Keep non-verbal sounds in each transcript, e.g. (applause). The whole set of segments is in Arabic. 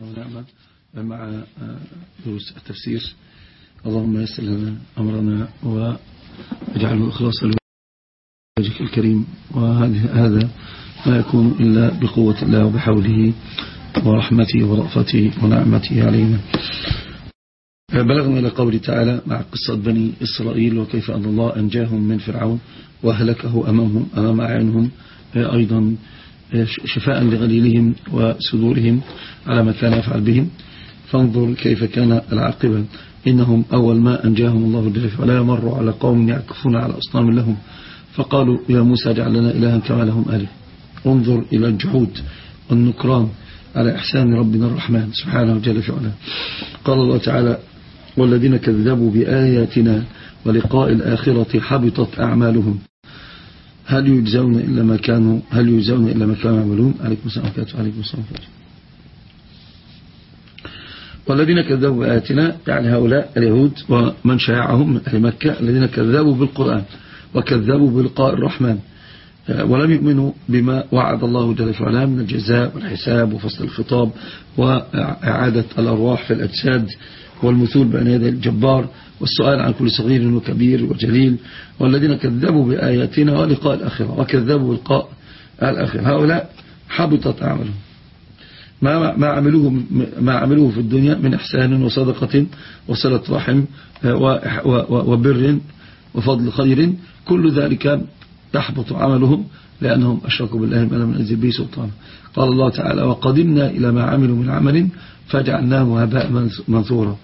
ونعمة مع دروس التفسير. اللهم يسر لنا أمرنا واجعله إخلاصا لوجهك الكريم. وهذا ما يكون إلا بقوة الله وبحوله ورحمته ورأفته ونعمته علينا. بلغنا إلى قول تعالى مع قصة بني إسرائيل وكيف أن الله أنجاهم من فرعون وأهلكه أمامهم أمام أعينهم. أيضا شفاء لغليلهم وسدورهم على ما كان يفعل بهم. فانظر كيف كان العاقبة. إنهم أول ما أنجاهم الله جل وعلا مروا على قوم يعكفون على أصنام لهم. فقالوا يا موسى اجعل لنا إلها كما لهم أله. انظر إلى الجحود والنكران على إحسان ربنا الرحمن سبحانه جل وعلا قال الله تعالى والذين كذبوا بآياتنا ولقاء الآخرة حبطت أعمالهم. هل يجزون إلا ما كانوا هل يجزون إلا ما كانوا يعملون؟ عليكم السلام عليكم عليكم السلام والذين كذبوا بآياتنا يعني هؤلاء اليهود ومن شاعهم من أهل مكة الذين كذبوا بالقرآن وكذبوا بلقاء الرحمن ولم يؤمنوا بما وعد الله جل وعلا من الجزاء والحساب وفصل الخطاب وإعادة الأرواح في الأجساد والمثول بين يدي الجبار. والسؤال عن كل صغير وكبير وجليل والذين كذبوا بآياتنا ولقاء الآخرة وكذبوا بلقاء الآخرة. هؤلاء حبطت أعمالهم ما ما عملوه ما عملوه في الدنيا من إحسان وصدقة وصلة رحم وبر وفضل خير. كل ذلك يحبط عملهم لأنهم أشركوا بالله ما لم ينزل به سلطان قال الله تعالى وقدمنا إلى ما عملوا من عمل فجعلناه هباء منثورا.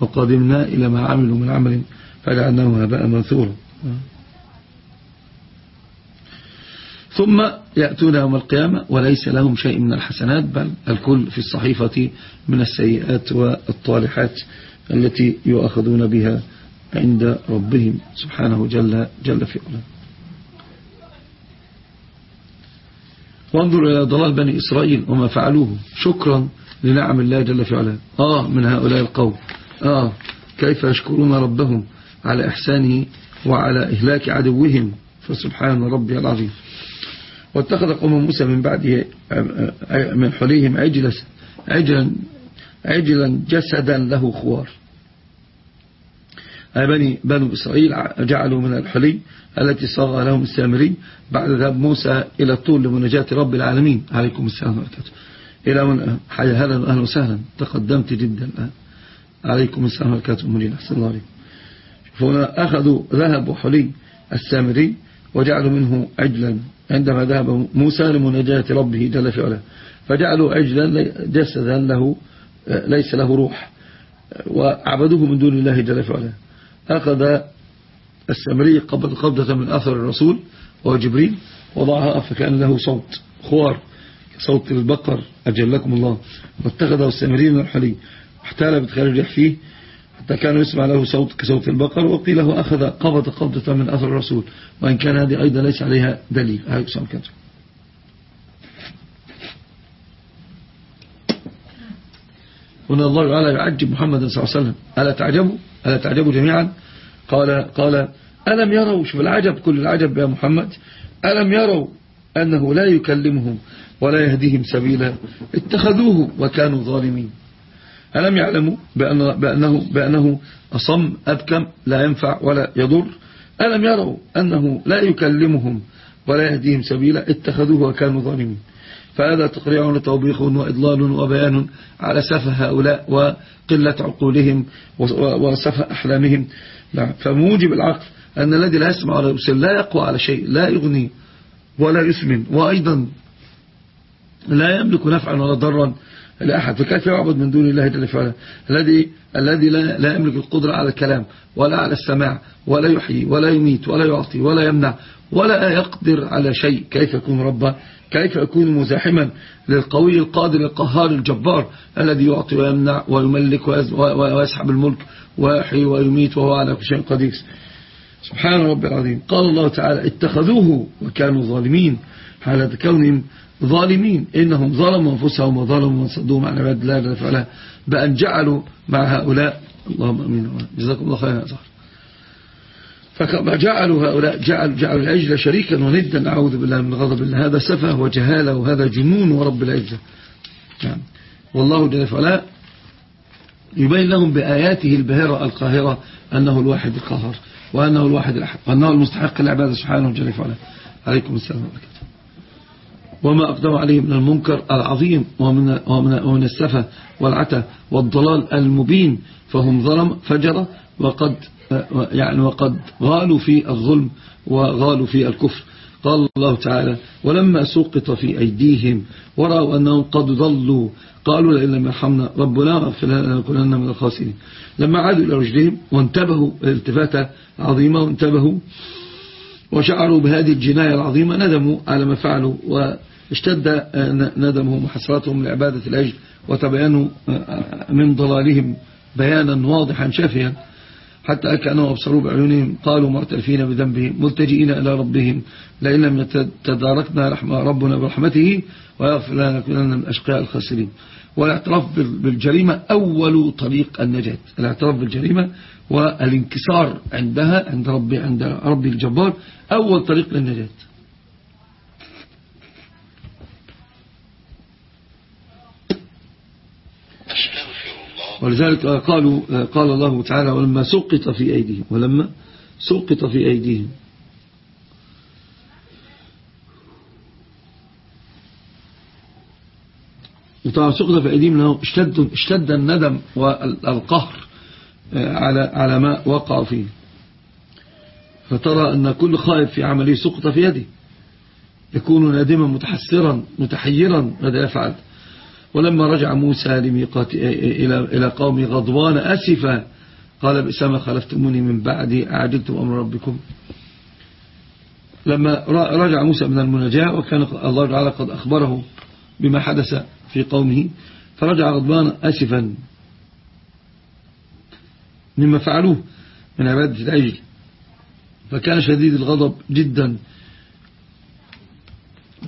وقدمنا إلى ما عملوا من عمل فجعلناه هباء منثورا. ثم يأتون يوم القيامة وليس لهم شيء من الحسنات بل الكل في الصحيفة من السيئات والطالحات التي يؤخذون بها عند ربهم سبحانه جل, جل في علاه. وانظر إلى ضلال بني إسرائيل وما فعلوه. شكرا لنعم الله جل في علاه. آه من هؤلاء القوم. آه كيف يشكرون ربهم على إحسانه وعلى إهلاك عدوهم. فسبحان ربي العظيم. واتخذ قوم موسى من بعده من حليهم عجلا عجلا عجلا جسدا له خوار. أي بني بنو إسرائيل جعلوا من الحلي التي صاغ لهم السامري بعد ذهب موسى إلى الطول لمناجاة رب العالمين. عليكم السلام وبركاته. إلى من هلا أهلا وسهلا؟ تقدمت جدا الآن. عليكم السلام وبركاته أمرين أحسن الله عليكم. فهنا أخذوا ذهب وحلي السامري وجعلوا منه عجلا. عندما ذهب موسى لمناجاة ربه جل في علاه. فجعلوا عجلا جسدا له ليس له روح. وعبدوه من دون الله جل في علاه. أخذ السامري قبض قبضة من أثر الرسول وهو جبريل وضعها فكأن له صوت خوار صوت البقر أجلكم الله. واتخذه السامري من الحلي. واحتال بدخال الريح فيه حتى كان يسمع له صوت كصوت البقر وقيل له أخذ قبض قبضة من أثر الرسول وإن كان هذه أيضا ليس عليها دليل. هاي أسام كتب هنا الله تعالى يعجب محمد صلى الله عليه وسلم. ألا تعجبوا ألا تعجبوا جميعا؟ قال قال ألم يروا؟ شوف العجب كل العجب يا محمد. ألم يروا أنه لا يكلمهم ولا يهديهم سبيلا؟ اتخذوه وكانوا ظالمين. ألم يعلموا بأنه, بأنه, بأنه أصم أبكم لا ينفع ولا يضر؟ ألم يروا أنه لا يكلمهم ولا يهديهم سبيلا اتخذوه وكانوا ظالمين؟ فهذا تقريع وتوبيخ وإضلال وبيان على سفه هؤلاء وقلة عقولهم وسفه أحلامهم. فموجب العقل أن الذي لا يسمع ولا يبصر لا يقوى على شيء لا يغني ولا يثمن وأيضا لا يملك نفعا ولا ضرا لأحد فكيف يعبد من دون الله جل وعلا. الذي الذي لا, لا يملك القدرة على الكلام ولا على السماع ولا يحيي ولا يميت ولا يعطي ولا يمنع ولا يقدر على شيء. كيف يكون ربا؟ كيف يكون مزاحما للقوي القادر القهار الجبار الذي يعطي ويمنع ويملك ويسحب الملك ويحيي ويميت وهو على كل شيء قدير. سبحان رب العظيم. قال الله تعالى اتخذوه وكانوا ظالمين. حالة كونهم ظالمين. إنهم ظلموا أنفسهم وظلموا من صدوهم عن عباد الله جل وعلا بأن جعلوا مع هؤلاء اللهم أمين. جزاكم الله خيرا زهر فكما جعلوا هؤلاء جعل جعلوا العجل شريكا وندا. نعوذ بالله من غضب. الله هذا سفه وجهالة وهذا جنون ورب العزة. نعم. والله جل وعلا يبين لهم بآياته الباهرة القاهرة أنه الواحد القاهر وأنه الواحد الأحد وأنه المستحق العبادة سبحانه جل وعلا عليكم السلام عليكم وما أقدم عليه من المنكر العظيم ومن, ومن, ومن السفة والعتى والضلال المبين فهم ظلم فجر وقد يعني وقد غالوا في الظلم وغالوا في الكفر. قال الله تعالى ولما سقط في أيديهم ورأوا أنهم قد ضلوا قالوا لئن لم يرحمنا ربنا لنكونن من الخاسرين. لما عادوا إلى رشدهم وانتبهوا التفاتة عظيمة وانتبهوا وشعروا بهذه الجناية العظيمة ندموا على ما فعلوا واشتد ندمهم وحسراتهم لعبادة الأجل وتبينوا من ضلالهم بيانا واضحا شافيا حتى كانوا أبصروا بعيونهم قالوا معترفين بذنبهم ملتجئين إلى ربهم لئن لم تداركنا رحمة ربنا برحمته ويغفر لنا نكونن من أشقياء الخاسرين. والاعتراف بالجريمة أول طريق النجاة. الاعتراف بالجريمة والانكسار عندها عند ربي عند ربي الجبار أول طريق للنجاة. ولذلك قالوا قال الله تعالى ولما سقط في أيديهم ولما سقط في أيديهم. وطبعا سقط في أيديهم أنه اشتد, اشتد الندم والقهر على على ما وقع فيه. فترى أن كل خائف في عمله سقط في يده. يكون نادما متحسرا متحيرا ماذا يفعل؟ ولما رجع موسى لميقات إلى إلى قوم غضبان أسفا قال بئسما خلفتموني من بعدي أعجلتم أمر ربكم؟ لما رجع موسى من المناجاة وكان الله تعالى قد أخبره بما حدث في قومه فرجع غضبان أسفا. مما فعلوه من عبادة العجل. فكان شديد الغضب جدا.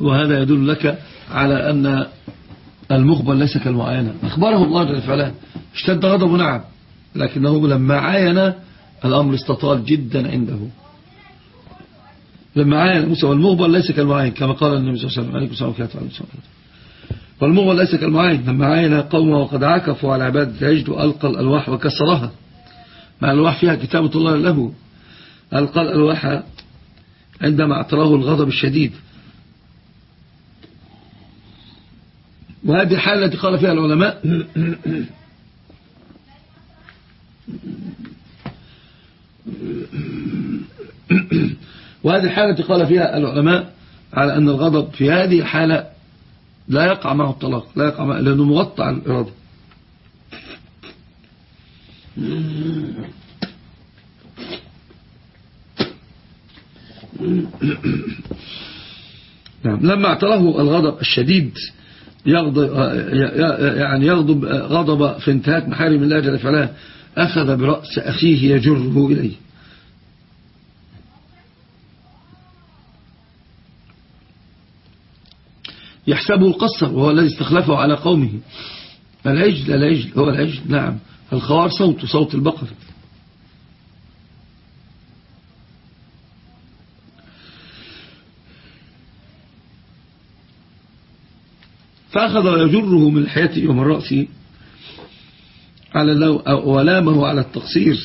وهذا يدل لك على أن المخبر ليس كالمعاينة. أخبره الله جل وعلا. اشتد غضبه نعم. لكنه لما عاين الأمر استطال جدا عنده. لما عاين موسى والمخبر ليس كالمعاين كما قال النبي صلى الله عليه وسلم. عليكم السلام عليكم السلام والمغل ليس كالمعاين. لما عاين قومه وقد عكفوا على عبادة العجل وألقى الألواح وكسرها. مع الألواح فيها كتابة الله له. ألقى الألواح عندما اعتراه الغضب الشديد. وهذه الحالة التي قال فيها العلماء. وهذه الحالة التي قال فيها العلماء على أن الغضب في هذه الحالة لا يقع معه الطلاق لا يقع معه لأنه مغطى على الإرادة. نعم. لما اعتراه الغضب الشديد يغضب يعني يغضب غضب في انتهاك محارم الله جل وعلا أخذ برأس أخيه يجره إليه. يحسبه قصر وهو الذي استخلفه على قومه. العجل العجل هو العجل نعم. الخوار صوت صوت البقر. فأخذ يجره من حياته ومن رأسه على اللو ولامه على التقصير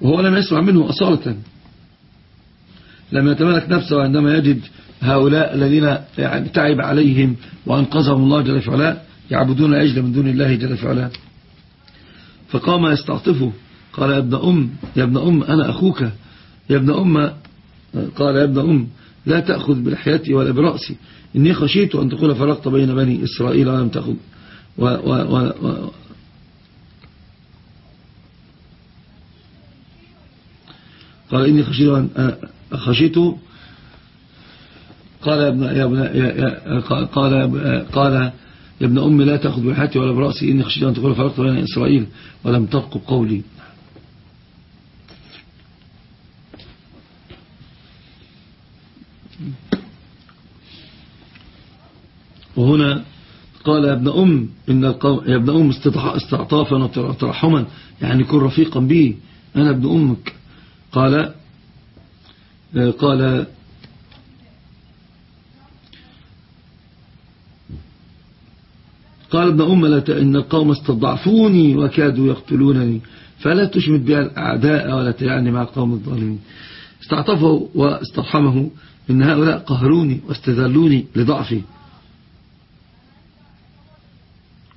وهو لم يسمع منه أصالة لم يتملك نفسه عندما يجد هؤلاء الذين يعني تعب عليهم وأنقذهم الله جل وعلا يعبدون العجل من دون الله جل وعلا فقام يستعطفه قال يا ابن أم يا ابن أم أنا أخوك. يا ابن أم قال يا ابن أم لا تأخذ بلحيتي ولا برأسي. إني خشيت أن تقول فرقت بين بني إسرائيل ولم تأخذ. و و و و قال إني خشيت أن خشيت قال يا ابن يا ابن يا قال قال يا ابن أمي لا تأخذ بلحيتي ولا برأسي. إني خشيت أن تقول فرقت بين إسرائيل ولم ترقب قولي. وهنا قال يا ابن أم إن القوم يا ابن أم استعطافا وترحما يعني كن رفيقا بي أنا ابن أمك. قال قال قال ابن أم إن القوم استضعفوني وكادوا يقتلونني فلا تشمت بها الأعداء ولا تعني مع القوم الظالمين. استعطفه واسترحمه إن هؤلاء قهروني واستذلوني لضعفي.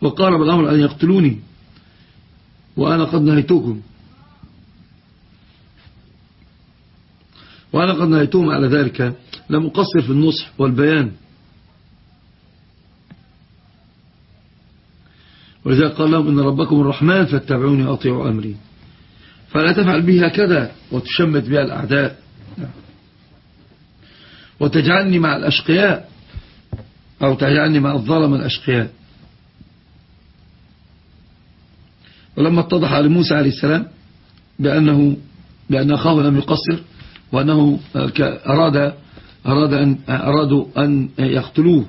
وقارب الأمر أن يقتلوني وأنا قد نهيتكم. وأنا قد نهيتهم على ذلك. لم أقصر في النصح والبيان. ولذلك قال لهم إن ربكم الرحمن فاتبعوني وأطيعوا أمري. فلا تفعل بها كذا وتشمت بها الأعداء. وتجعلني مع الأشقياء أو تجعلني مع الظلم الأشقياء. ولما اتضح لموسى عليه السلام بأنه بأن أخاه لم يقصر وأنه أراد أراد أن أرادوا أن يقتلوه.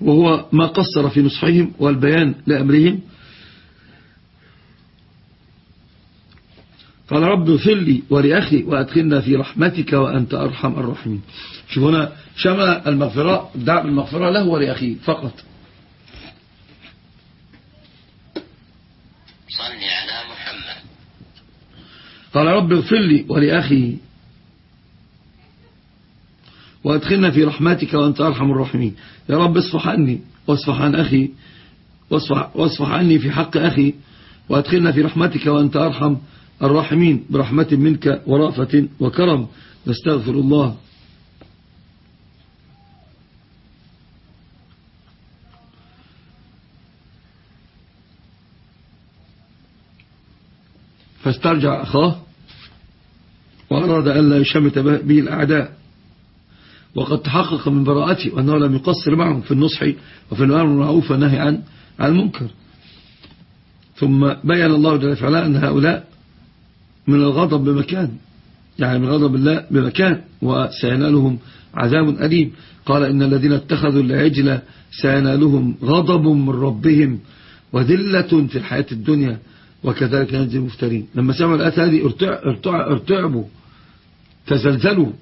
وهو ما قصر في نصحهم والبيان لأمرهم. قال رب اغفر لي ولأخي وأدخلنا في رحمتك وأنت أرحم الراحمين. شوف هنا شمل المغفرة دعم المغفرة له ولأخيه فقط صل على محمد قال رب اغفر لي ولأخي. وأدخلنا في رحمتك وأنت أرحم الراحمين. يا رب اصفح عني واصفح عن أخي. واصفح, واصفح عني في حق أخي. وأدخلنا في رحمتك وأنت أرحم الراحمين. برحمة منك ورأفة وكرم. نستغفر الله فاسترجع أخاه وأراد أن لا يشمت به الأعداء. وقد تحقق من براءته وأنه لم يقصر معهم في النصح وفي الأمر المعروف والنهي عن المنكر. ثم بين الله جل وعلا أن هؤلاء من الغضب بمكان يعني من غضب الله بمكان وسينالهم عذاب أليم. قال إن الذين اتخذوا العجل سينالهم غضب من ربهم وذلة في الحياة الدنيا. وكذلك نجزي المفترين. لما سمعوا الآيات هذه ارتعبوا تزلزلوا.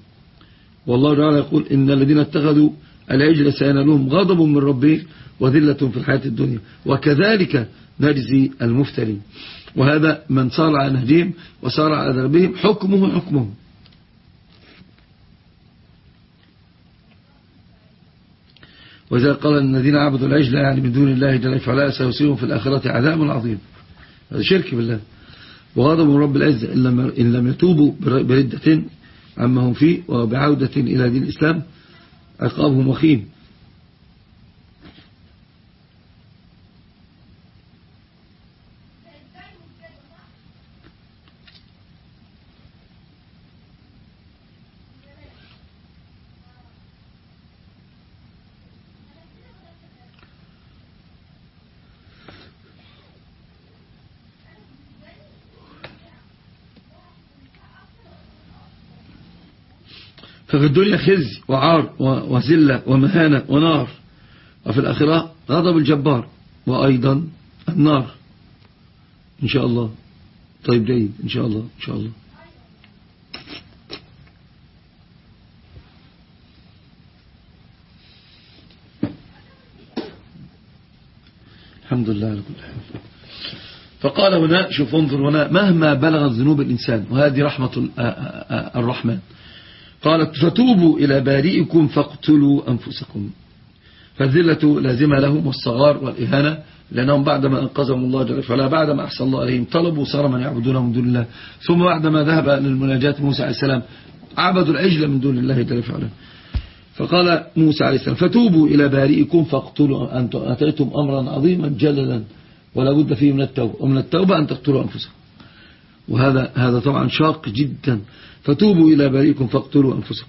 والله تعالى يقول إن الذين اتخذوا العجل سينالهم غضب من ربهم وذلة في الحياة الدنيا. وكذلك نجزي المفترين. وهذا من صار على نهجهم وصار على ذنبهم حكمه حكمه. وإذا قال الذين عبدوا العجل يعني من دون الله جل وعلا سيصيبهم في الآخرة عذاب عظيم. هذا شرك بالله. وغضب من رب العزة إن لم يتوبوا بردة عما هم فيه وبعودة إلى دين الإسلام عقابهم وخيم. ففي الدنيا خزي وعار وزلة ومهانة ونار. وفي الآخرة غضب الجبار وأيضا النار. إن شاء الله. طيب جيد. إن شاء الله إن شاء الله. الحمد لله على كل حال فقال هنا شوف انظر هنا مهما بلغت ذنوب الإنسان وهذه رحمة الرحمن. قالت فتوبوا إلى بارئكم فاقتلوا أنفسكم. فالذلة لازمة لهم والصغار والإهانة لأنهم بعدما أنقذهم الله جل وعلا بعدما أحسن الله عليهم طلبوا صار من يعبدونه من دون الله. ثم بعدما ذهب للمناجاة موسى عليه السلام عبدوا العجل من دون الله جل وعلا. فقال موسى عليه السلام فتوبوا إلى بارئكم فاقتلوا أنتم أتيتم أمرا عظيما جللا ولا بد فيه من التوبة ومن التوبة أن تقتلوا أنفسكم. وهذا هذا طبعا شاق جدا. فتوبوا إلى بارئكم فاقتلوا أنفسكم.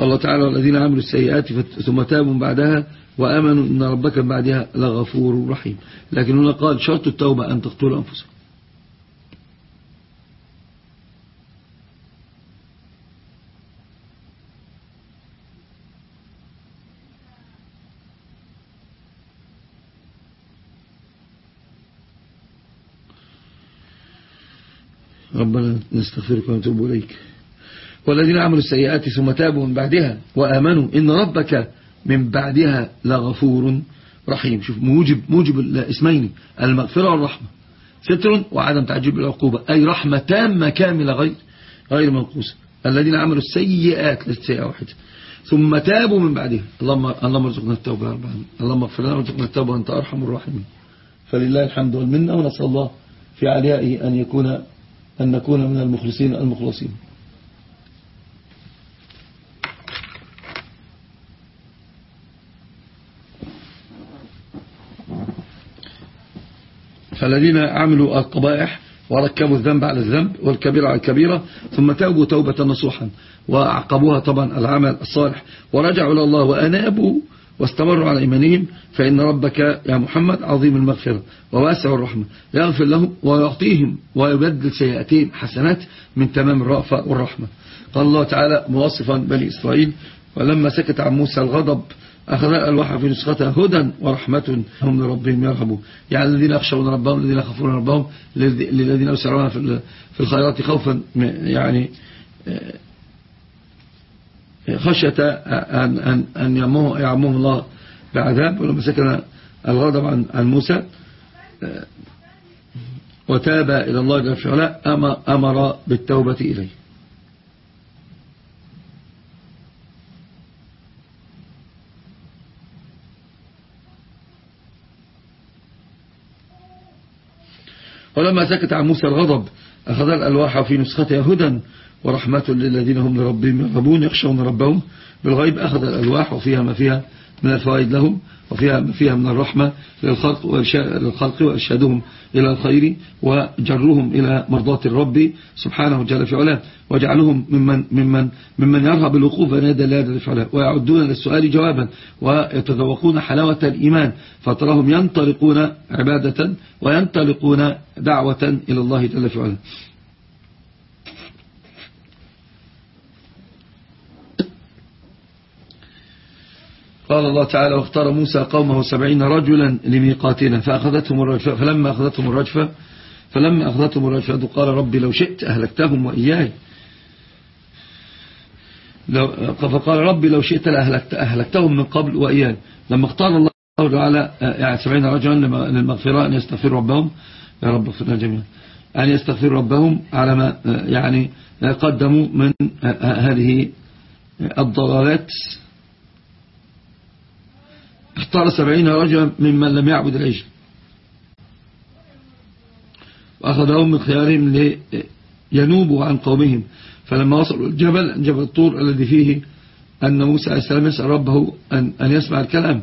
الله تعالى والذين عملوا السيئات ثم تابوا بعدها وأمنوا أن ربك بعدها لغفور رحيم. لكن هنا قال شرط التوبة أن تقتلوا أنفسكم. ربنا نستغفرك ونتوب إليك. والذين عملوا السيئات ثم تابوا من بعدها وآمنوا إن ربك من بعدها لغفور رحيم. شوف موجب موجب الاسمين المغفرة والرحمة. ستر وعدم تعجيل العقوبة أي رحمة تامة كاملة غير غير منقوصة. الذين عملوا السيئات ليست سيئة واحدة. ثم تابوا من بعدها. اللهم اللهم ارزقنا التوبة يا اللهم اغفر لنا وارزقنا التوبة وانت أرحم الراحمين. فلله الحمد والمنة ونسأل الله في عليائه أن يكون أن نكون من المخلصين المخلصين. فالذين عملوا القبائح وركبوا الذنب على الذنب والكبيرة على الكبيرة ثم توبوا توبة نصوحا وأعقبوها طبعا العمل الصالح ورجعوا إلى الله وأنابوا واستمروا على إيمانهم فإن ربك يا محمد عظيم المغفرة وواسع الرحمة يغفر لهم ويعطيهم ويبدل سيئاتهم حسنات من تمام الرأفة والرحمة. قال الله تعالى موصفا بني إسرائيل ولما سكت عن موسى الغضب أخذ الوحى في نسختها هدى ورحمة هم لربهم يرهبون يعني الذين يخشون ربهم الذين يخافون ربهم للذين يسرون في الخيرات خوفا يعني خشية أن, أن, أن يعمهم الله بعذاب ولما سكن الغضب عن, عن موسى وتاب إلى الله جل وعلا أمر بالتوبة إليه. ولما سكت عن موسى الغضب أخذ الألواح في نسختها هدى ورحمة للذين هم لربهم يرغبون يخشون ربهم بالغيب أخذ الألواح وفيها ما فيها. من الفوائد لهم وفيها فيها من الرحمة للخلق وإرشادهم إلى الخير وجرهم إلى مرضاة الرب سبحانه جل في علاه. وجعلهم ممن, ممن, ممن يرهب الوقوف يدي الله جل في علاه ويعدون للسؤال جوابا ويتذوقون حلاوة الإيمان فتراهم ينطلقون عبادة وينطلقون دعوة إلى الله جل في علاه. قال الله تعالى واختار موسى قومه سبعين رجلا لميقاتنا فأخذتهم الرجفة فلما أخذتهم الرجفة فلما أخذتهم الرجفة قال ربي لو شئت أهلكتهم وإياي. فقال ربي لو شئت لأهلكت أهلكتهم من قبل وإياي. لما اختار الله تعالى يعني سبعين رجلا للمغفرة أن يستغفروا ربهم. يا رب اغفر لنا جميعا. أن يستغفروا ربهم على ما يعني قدموا من هذه الضلالات. اختار سبعين رجلا ممن لم يعبد العجل وأخذهم من خيارهم لينوبوا عن قومهم. فلما وصلوا الجبل جبل الطور الذي فيه أن موسى عليه السلام يسأل ربه أن, أن يسمع الكلام.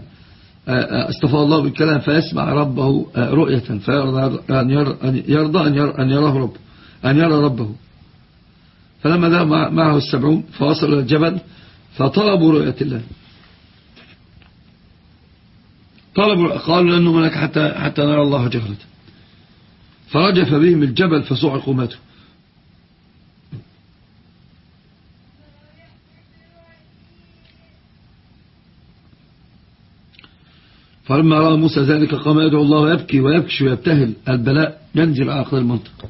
استفى الله بالكلام فيسمع ربه رؤية. فيرضى أن يرضى أن يراه ربه أن يرى ربه. فلما ذهب معه السبعون فوصلوا الجبل فطلبوا رؤية الله. طلبوا قالوا لأنه ملك حتى, حتى نرى الله جهرة فرجف بهم الجبل فصعقوا ماتوا فلما رأى موسى ذلك قام يدعو الله ويبكي ويبكي ويبتهل. البلاء ينزل على أخذ المنطقة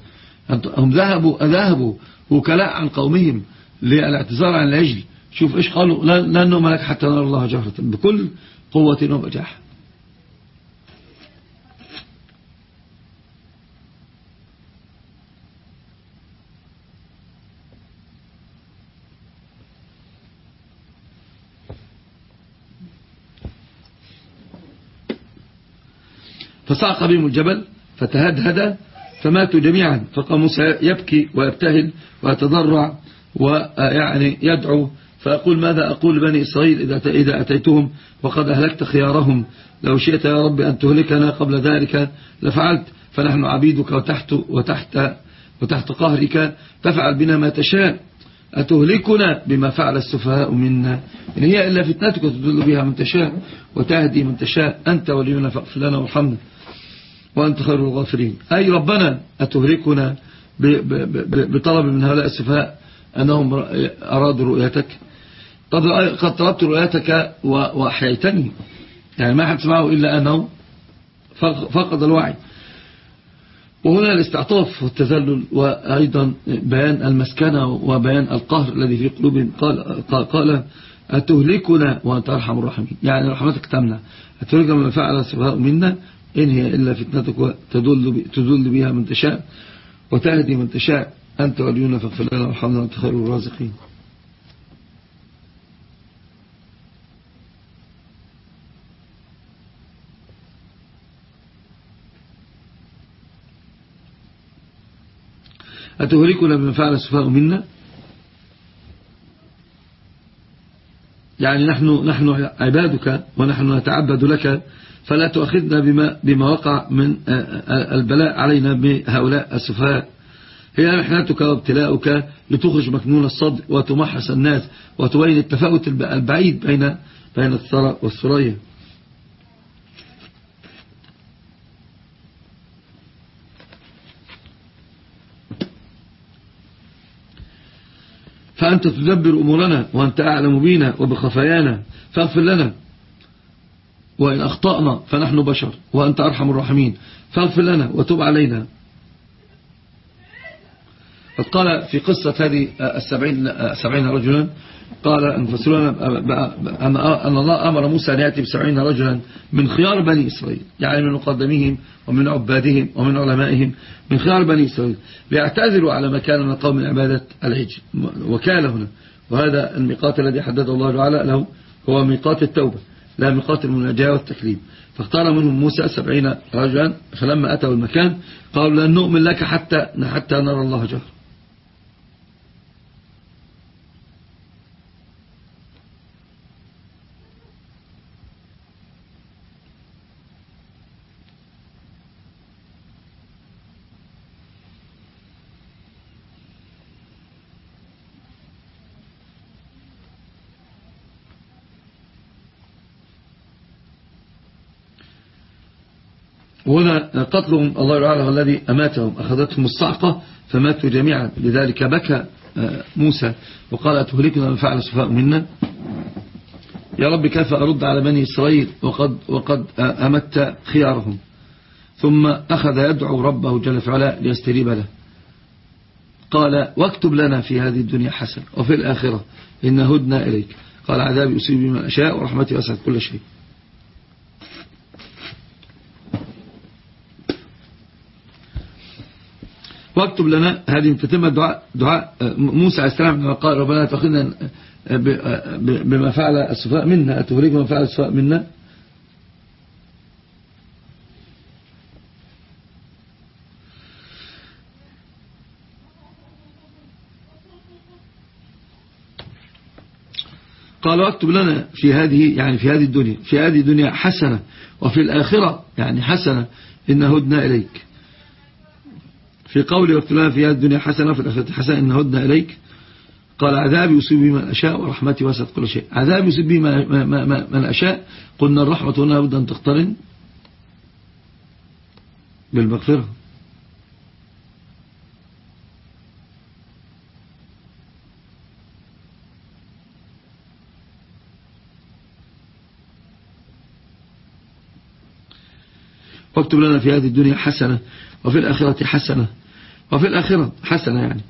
هم ذهبوا أذهبوا وكلاء عن قومهم للاعتذار عن العجل. شوف إيش قالوا؟ لأنه ملك حتى نرى الله جهرة بكل قوة وبجاح فصعق بهم الجبل فتهدهد فماتوا جميعا. فقام موسى يبكي ويبتهل ويتضرع ويعني يدعو. فأقول ماذا أقول بني إسرائيل إذا أتيتهم؟ وقد أهلكت خيارهم. لو شئت يا رب أن تهلكنا قبل ذلك لفعلت. فنحن عبيدك وتحت, وتحت, وتحت قهرك. تفعل بنا ما تشاء. أتهلكنا بما فعل السفهاء منا؟ إن هي إلا فتنتك تدل بها من تشاء وتهدي من تشاء. أنت ولينا فاغفر لنا وارحمنا. وأنت خير الغافرين أي ربنا أتهلكنا بطلب من هؤلاء السفهاء أنهم أرادوا رؤيتك. قد طلبت رؤيتك وأحييتني. يعني ما حد سمعه إلا أنه فقد الوعي. وهنا الاستعطاف والتذلل وأيضا بيان المسكنة وبيان القهر الذي في قلوبهم قال, قال, أتهلكنا وأنت أرحم الراحمين. يعني رحمتك تمنع. أتهلكنا من فعل السفهاء منا إن هي إلا فتنتك تدل, تدل بها من تشاء وتهدي من تشاء. أنت ولينا فاغفر لنا وارحمنا وأنت خير الرازقين. أتهلكنا بما فعل السفهاء منا؟ يعني نحن نحن عبادك ونحن نتعبد لك فلا تؤخذنا بما, بما وقع من البلاء علينا بهؤلاء السفهاء. هي محنتك وابتلاؤك لتخرج مكنون الصدر وتمحص الناس وتبين التفاوت البعيد بين بين الثرى والثريا. فأنت تدبر أمورنا وأنت أعلم بنا وبخفايانا فاغفر لنا. وإن أخطأنا فنحن بشر وأنت أرحم الراحمين. فاغفر لنا وتب علينا. قال في قصة هذه السبعين, السبعين رجلا قال المفسرون أن الله أمر موسى أن يأتي بسبعين رجلا من خيار بني إسرائيل يعني من مقدميهم ومن عبادهم ومن علمائهم من خيار بني إسرائيل ليعتذروا على ما كان من قوم عبادة العجل وكان هنا. وهذا الميقات الذي حدده الله تعالى له هو ميقات التوبة لا ميقات المناجاة والتكليم فاختار منهم موسى سبعين رجلا فلما أتوا المكان قالوا لن نؤمن لك حتى حتى نرى الله جهر وهنا قتلهم الله تعالى الذي أماتهم. أخذتهم الصعقة فماتوا جميعا. لذلك بكى آه، موسى وقال أتهلكنا من فعل سفاء منا؟ يا رب كيف أرد على بني إسرائيل وقد, وقد آه، أمت خيارهم؟ ثم أخذ يدعو ربه جل فعلا ليستريب له. قال واكتب لنا في هذه الدنيا حسن وفي الآخرة إن هدنا إليك. قال عذابي أصيب بما أشاء ورحمتي أسعد كل شيء. واكتب لنا هذه تتم دعاء, دعاء موسى عليه السلام لما قال ربنا تأخذنا بما فعل السفاء منا أتهلك بما فعل السفاء منا؟ قال واكتب لنا في هذه يعني في هذه الدنيا في هذه الدنيا حسنة وفي الآخرة يعني حسنة إن هدنا إليك. في قوله واكتب في هذه الدنيا حسنة في الآخرة حسنة إن هدنا إليك. قال عذابي يصيب بي من أشاء ورحمتي وسط كل شيء. عذابي يصيب بي من أشاء قلنا الرحمة هنا بد أن تقترن. بالمغفرة. واكتب لنا في هذه الدنيا حسنة وفي الآخرة حسنة. وفي الآخرة حسنة يعني.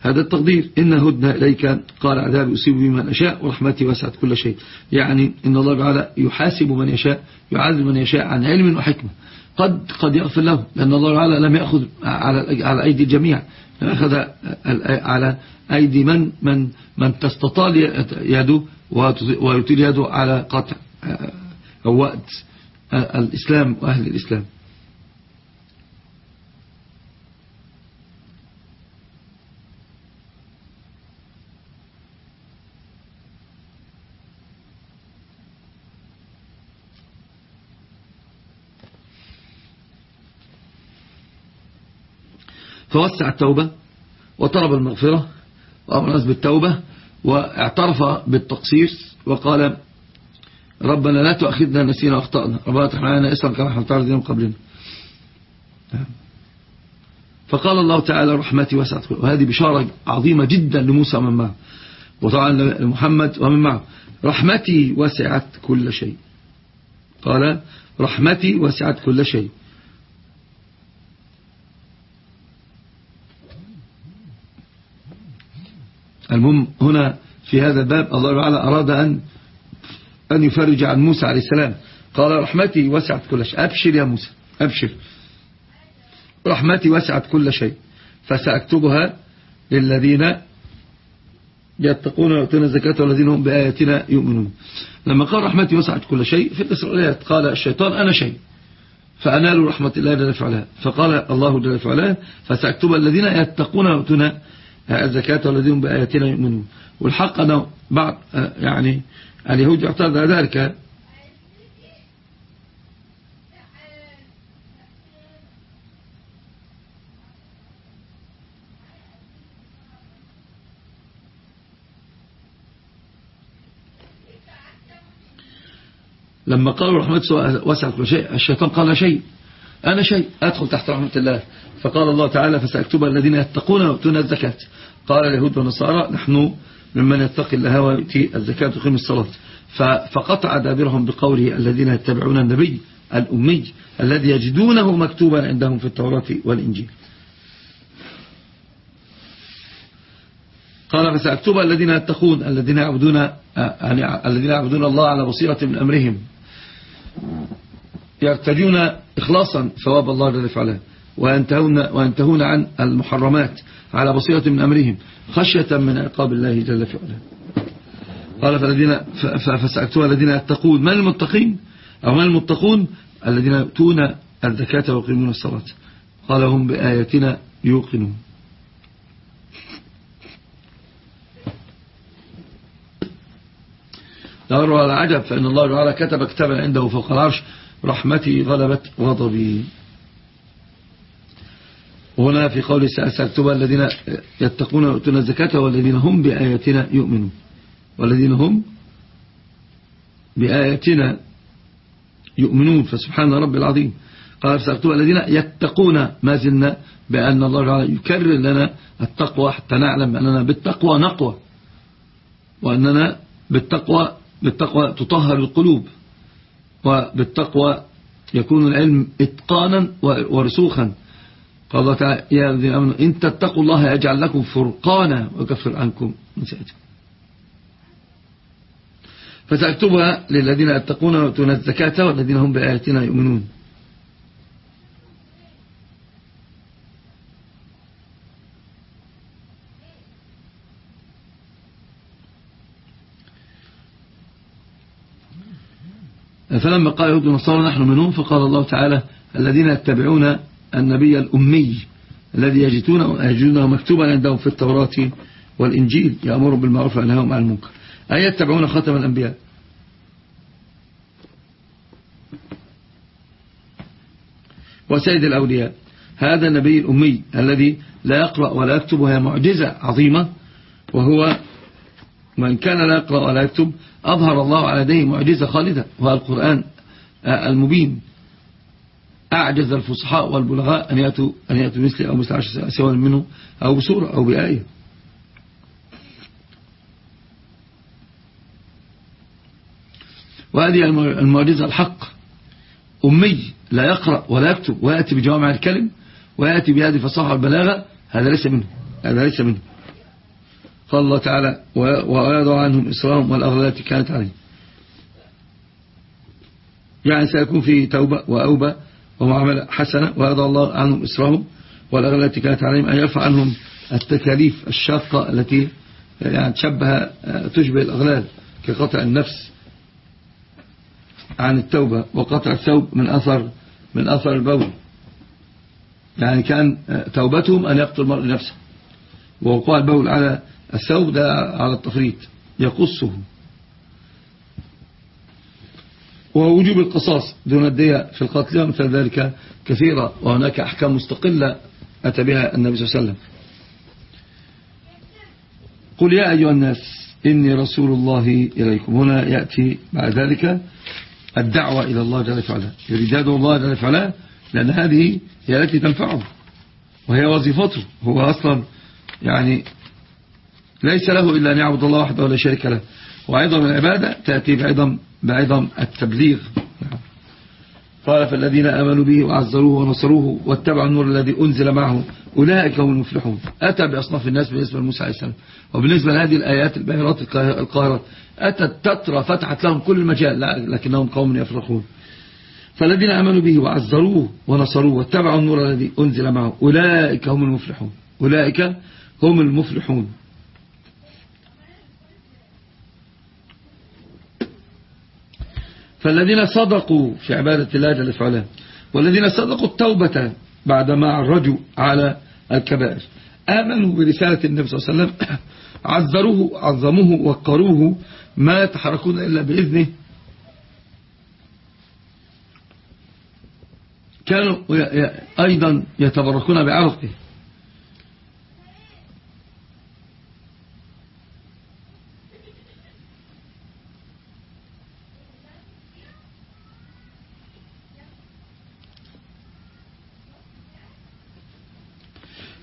هذا التقدير. إن هدنا إليك. قال عذاب أصيب بمن أشاء ورحمتي وسعت كل شيء. يعني إن الله تعالى يحاسب من يشاء يعذب من يشاء عن علم وحكمة. قد قد يغفر له لأن الله تعالى لم يأخذ على على أيدي الجميع. أخذ على أيدي من من من تستطال يده ويطيل يده على قطع أو وقت الإسلام وأهل الإسلام. فوسع التوبة وطلب المغفرة وأمر الناس بالتوبة واعترف بالتقصير وقال ربنا لا تؤخذنا نسينا وأخطأنا. ربنا تحملنا اسرا كما حملت على قبلنا. فقال الله تعالى رحمتي وسعت وهذه بشارة عظيمة جدا لموسى ومن معه. وطبعا لمحمد ومن معه. رحمتي وسعت كل شيء. قال رحمتي وسعت كل شيء. المهم هنا في هذا الباب الله تعالى أراد أن أن يفرج عن موسى عليه السلام. قال رحمتي وسعت كل شيء. أبشر يا موسى أبشر. رحمتي وسعت كل شيء. فسأكتبها للذين يتقون ويؤتون الزكاة والذين هم بآياتنا يؤمنون. لما قال رحمتي وسعت كل شيء في الإسرائيليات قال الشيطان أنا شيء فأنالوا رحمة الله جل فعلا فقال الله جل فعلا فسأكتب الذين يتقون ويؤتون الزكاة والذين بآياتنا يؤمنون. والحق أنه بعض يعني اليهود يعترض على ذلك. لما قالوا رحمته وسع كل شيء الشيطان قال شيء. أنا شيء أدخل تحت رحمة الله. فقال الله تعالى فسأكتب الذين يتقون ويؤتون الزكاة. قال اليهود والنصارى نحن ممن يتقي الله ويؤتي الزكاة ويقيم الصلاة. فقطع دابرهم بقوله الذين يتبعون النبي الأمي الذي يجدونه مكتوبا عندهم في التوراة والإنجيل. قال فسأكتب الذين يتقون الذين يعبدون يعني الذين يعبدون الله على بصيرة من أمرهم. يرتجون إخلاصا ثواب الله جل وعلا. وينتهون, وينتهون عن المحرمات على بصيرة من أمرهم خشية من عقاب الله جل وعلا. قال فالذين فسأكتوها الذين يتقون من المتقين؟ أو من المتقون؟ الذين يؤتون الزكاة ويقيمون الصلاة. قال هم بآياتنا يوقنون. دار على عجب فإن الله تعالى كتب كتابا عنده فوق العرش رحمتي غلبت غضبي. وهنا في قول سأكتب الذين يتقون ويؤتون الزكاة والذين هم بآياتنا يؤمنون. والذين هم بآياتنا يؤمنون. فسبحان رب العظيم. قال سأكتب الذين يتقون ما زلنا بأن الله تعالى يكرر لنا التقوى حتى نعلم أننا بالتقوى نقوى. وأننا بالتقوى بالتقوى تطهر القلوب. وبالتقوى يكون العلم إتقانا ورسوخا. قال يا الذين آمنوا إن تتقوا الله يجعل لكم فرقانا ويكفر عنكم من سيئتكم فسأكتبها للذين يتقون ويؤتون الزكاة والذين هم بآياتنا يؤمنون. فلما قال يهود النصارى نحن منهم فقال الله تعالى الذين يتبعون النبي الأمي الذي يجدونه, مكتوبا عندهم في التوراة والإنجيل يأمرهم بالمعروف وينهاهم عن المنكر. أي يتبعون خاتم الأنبياء؟ وسيد الأولياء. هذا النبي الأمي الذي لا يقرأ ولا يكتب وهي معجزة عظيمة وهو وإن كان لا يقرأ ولا يكتب أظهر الله على يديه معجزة خالدة وهو القرآن المبين. أعجز الفصحاء والبلغاء أن يأتوا, أن يأتوا مثل أو مثل عشر سواء منه أو بسورة أو بآية. وهذه المعجزة الحق. أمي لا يقرأ ولا يكتب ويأتي بجوامع الكلم ويأتي بهذه الفصاحة والبلاغة هذا ليس منه هذا ليس منه. قال الله تعالى ويضع عنهم إسرارهم والأغلال التي كانت عليهم. يعني سيكون في توبة وأوبة ومعاملة حسنة ويضع الله عنهم إسرارهم والأغلال التي كانت عليهم أن يرفع عنهم التكاليف الشاقة التي يعني تشبه تشبه الأغلال كقطع النفس عن التوبة وقطع الثوب من أثر من أثر البول. يعني كان توبتهم أن يقتل المرء نفسه ووقوع البول على الثوب ده على التفريط يقصه. ووجوب القصاص دون الدية في القتل ومثل ذلك كثيرة وهناك أحكام مستقلة أتى بها النبي صلى الله عليه وسلم. قل يا أيها الناس إني رسول الله إليكم. هنا يأتي بعد ذلك الدعوة إلى الله جل وعلا. يريد الله جل وعلا لأن هذه هي التي تنفعه وهي وظيفته. هو أصلا يعني ليس له إلا أن يعبد الله وحده ولا شريك له. وعظم العبادة تأتي بعظم, بعظم التبليغ. قال فالذين آمنوا به وعزروه ونصروه واتبعوا النور الذي أنزل معه أولئك هم المفلحون. أتى بأصناف الناس بالنسبة لموسى عليه السلام. وبالنسبة لهذه الآيات الباهرات القاهرات أتت تترى فتحت لهم كل المجال لكنهم قوم يفرحون. فالذين آمنوا به وعزروه ونصروه واتبعوا النور الذي أنزل معه أولئك هم المفلحون. أولئك هم المفلحون. فالذين صدقوا في عبادة الله جل وعلا والذين صدقوا التوبة بعدما عرجوا على الكبائر. آمنوا برسالة النبي صلى الله عليه وسلم (coughs) عذروه عظموه وقروه ما يتحركون إلا بإذنه. كانوا أيضا يتبركون بعرقه.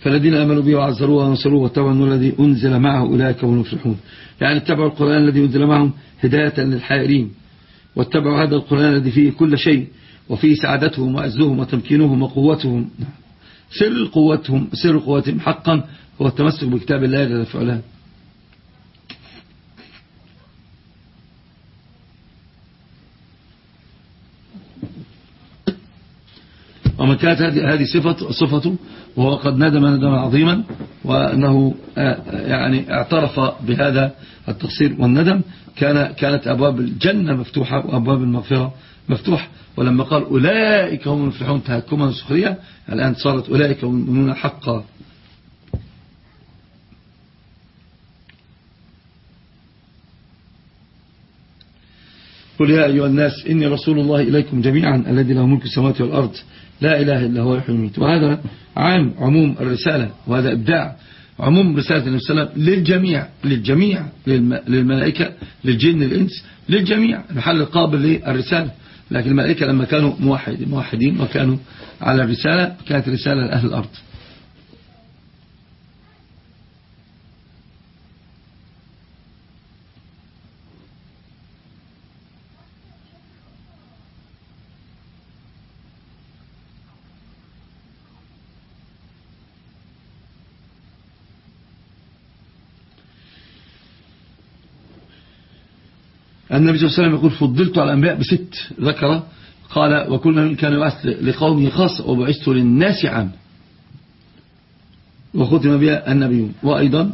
فالذين آمنوا به وعزروه ونصروه واتبعوا النور الذي أنزل معه أولئك هم المفلحون. يعني اتبعوا القرآن الذي أنزل معهم هداية للحائرين. واتبعوا هذا القرآن الذي فيه كل شيء وفيه سعادتهم وعزهم وتمكينهم وقوتهم. سر قوتهم سر قوتهم حقا هو التمسك بكتاب الله جل وعلا. كانت هذه صفة صفته وهو قد ندم ندما عظيما وأنه آه، يعني اعترف بهذا التقصير والندم. كان كانت أبواب الجنة مفتوحة وأبواب المغفرة مفتوحة ولما قال أولئك هم المفلحون تهكما سخرية الآن صارت أولئك هم المؤمنون حقا. قل يا أيها الناس إني رسول الله إليكم جميعا الذي له ملك السماوات والأرض. لا إله إلا هو يحيي ويميت. وهذا عام عموم الرسالة وهذا إبداع عموم رسالة النبي صلى الله عليه وسلم للجميع للجميع للملائكة للجن الإنس للجميع. محل قابل للرسالة. لكن الملائكة لما كانوا موحدين وكانوا على الرسالة كانت رسالة لأهل الأرض. النبي صلى الله عليه وسلم يقول فضلت على الأنبياء بست ذكر قال وكل من كان يبعث لقومه خاص وبعثت للناس عام. وختم بها النبيون. وأيضا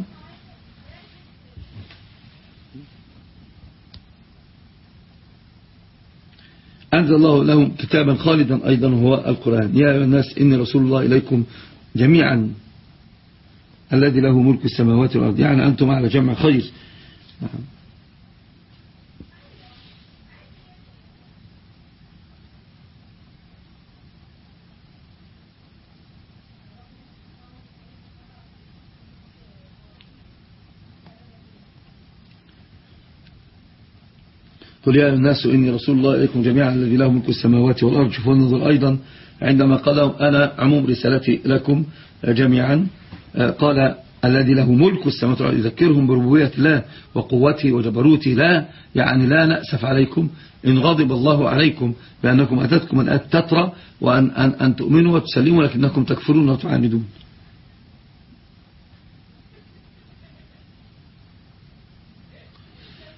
أنزل الله لهم كتابا خالدا أيضا هو القرآن. يا أيها الناس إني رسول الله إليكم جميعا الذي له ملك السماوات والأرض. يعني أنتم على جمع خير. قل يا الناس إني رسول الله إليكم جميعا الذي له ملك السماوات والأرض شوفوا النظر أيضا عندما قال أنا عموم رسالتي لكم جميعا قال الذي له ملك السماوات والأرض يذكرهم بربوبية الله وقوته وجبروته لا يعني لا نأسف عليكم إن غضب الله عليكم بأنكم أتتكم أن تترى وأن أن أن تؤمنوا وتسلموا لكنكم تكفرون وتعاندون.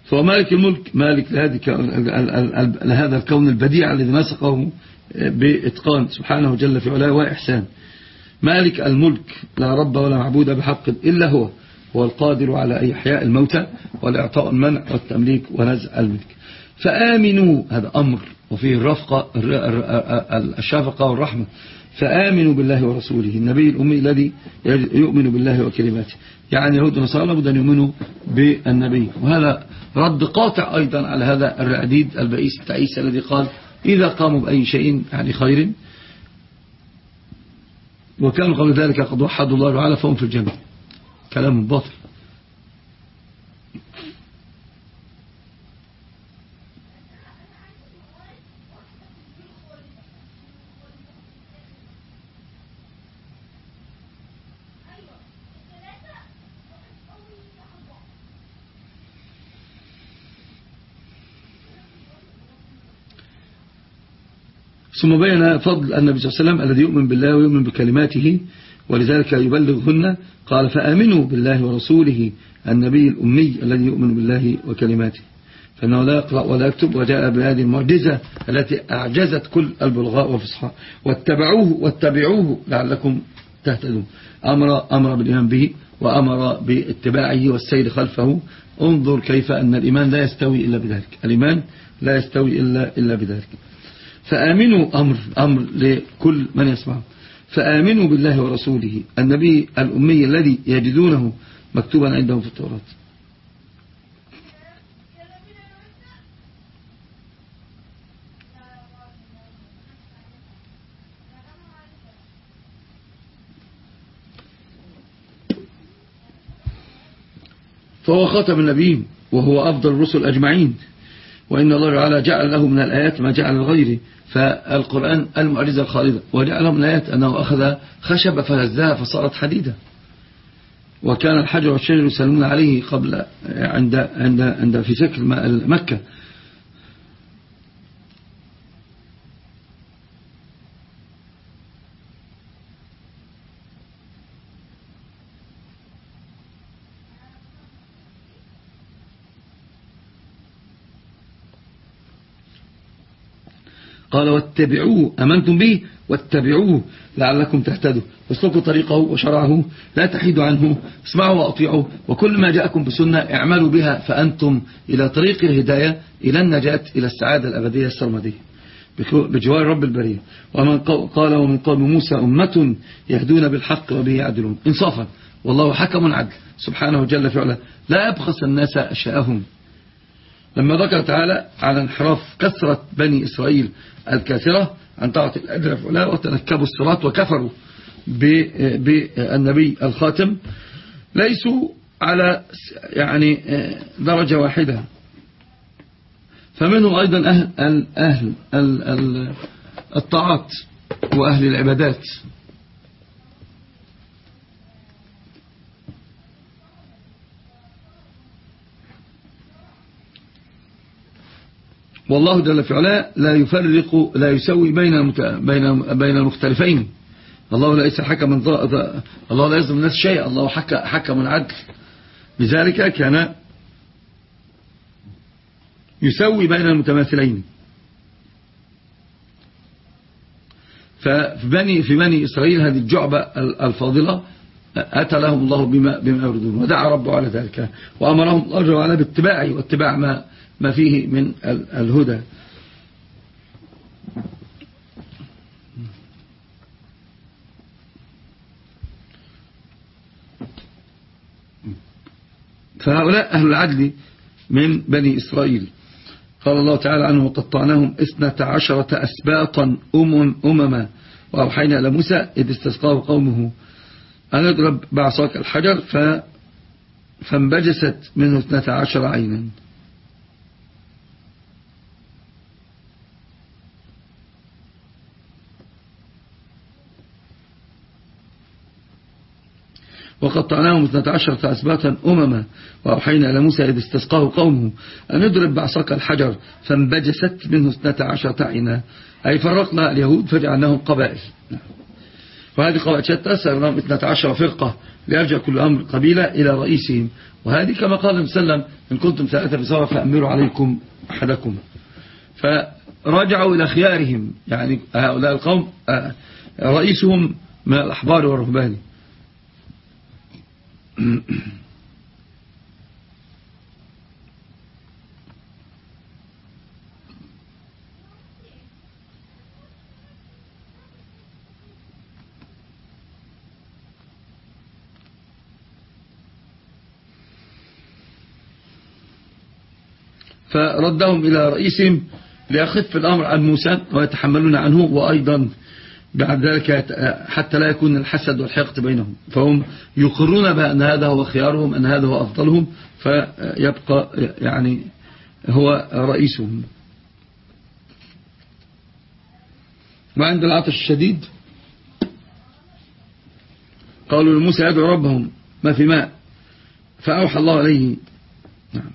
فهو مالك الملك مالك لهذا الكون البديع الذي نسقه بإتقان سبحانه جل في علاه وإحسان. مالك الملك لا رب ولا معبود بحق إلا هو هو القادر على إحياء الموتى والإعطاء المنع والتمليك ونزع الملك. فآمنوا هذا أمر وفيه الرفقة الشفقة والرحمة. فآمنوا بالله ورسوله النبي الأمي الذي يؤمن بالله وكلماته. يعني يهود ونصارى لابد أن يؤمنوا بالنبي. وهذا رد قاطع أيضا على هذا الرعديد البئيس التعيس الذي قال إذا قاموا بأي شيء يعني خير. وكانوا قبل ذلك قد وحدوا الله تعالى فهم في الجنة. كلام باطل. ثم بين فضل النبي صلى الله عليه وسلم الذي يؤمن بالله ويؤمن بكلماته ولذلك يبلغهن قال فآمنوا بالله ورسوله النبي الأمي الذي يؤمن بالله وكلماته. فإنه لا يقرأ ولا يكتب وجاء بهذه المعجزة التي أعجزت كل البلغاء وفصحى واتبعوه واتبعوه لعلكم تهتدون. أمر, أمر بالإيمان به وأمر باتباعه والسير خلفه. انظر كيف أن الإيمان لا يستوي إلا بذلك. الإيمان لا يستوي إلا, إلا بذلك. فآمنوا أمر, أمر لكل من يسمع. فآمنوا بالله ورسوله النبي الأمي الذي يجدونه مكتوبا عندهم في التوراة. فهو خاتم النبيين وهو أفضل الرسل أجمعين. وإن الله تعالى جعل له من الآيات ما جعل لغيره فالقرآن المعجزة الخالدة. وجعل من الآيات أنه أخذ خشب فهزها فصارت حديدة. وكان الحجر والشجر يسلمون عليه قبل عند عند عند في سكر مكة. قال واتبعوه أمنتم به؟ واتبعوه لعلكم تهتدوا. واسلكوا طريقه وشرعه لا تحيدوا عنه اسمعوا وأطيعوا وكل ما جاءكم بسنة اعملوا بها فأنتم إلى طريق الهداية إلى النجاة إلى السعادة الأبدية السرمدية. بجوار رب البرية. ومن قال ومن قوم موسى أمة يهدون بالحق وبه يعدلون. انصافا. والله حكم عدل سبحانه جل في علاه. لا يبخس الناس أشياءهم. لما ذكر تعالى على انحراف كثرة بني إسرائيل الكاثرة عن طاعة الأجر فعلاء وتنكبوا الصراط وكفروا بالنبي الخاتم. ليسوا على يعني درجة واحدة. فمنهم أيضا أهل, أهل الطاعات وأهل العبادات. والله جل في لا يفرق لا يسوي بين بين بين المختلفين. الله ليس حكما الله لا يظلم الناس شيء الله حكم عدل. لذلك كان يسوي بين المتماثلين. ففي بني في بني إسرائيل هذه الجعبة الفاضلة أتى لهم الله بما بما يريدون ودعا ربه على ذلك وأمرهم الله على باتباعه واتباع ما ما فيه من الهدى. فهؤلاء أهل العدل من بني إسرائيل. قال الله تعالى عنه وقطعناهم اثنة عشرة أسباطا أم أمما. وأوحينا إلى موسى إذ استسقاه قومه أن اضرب بعصاك الحجر. فانبجست منه اثنة عشر عينا. وقطعناهم اثنة عشرة أسباتا أمما وأوحينا إلى موسى إذ استسقاه قومه أن يضرب بعصاك الحجر فانبجست منه اثنة عشرة عينا. أي فرقنا اليهود فجعلناهم قبائل. وهذه قبائل صار اثنة عشر فرقة ليرجع كل أمر قبيلة إلى رئيسهم. وهذه كما قال النبي صلى الله عليه وسلم إن كنتم ثلاثة بسوا فأمروا عليكم أحدكم. فرجعوا إلى خيارهم. يعني هؤلاء القوم آه، رئيسهم من الأحبار والرهبان. فردهم إلى رئيسهم ليخف الأمر عن موسى ويتحملون عنه وأيضا بعد ذلك حتى لا يكون الحسد والحقد بينهم. فهم يقرون بأن هذا هو خيارهم أن هذا هو أفضلهم فيبقى يعني هو رئيسهم. وعند العطش الشديد قالوا لموسى يدعو ربهم ما في ماء. فأوحى الله عليه نعم.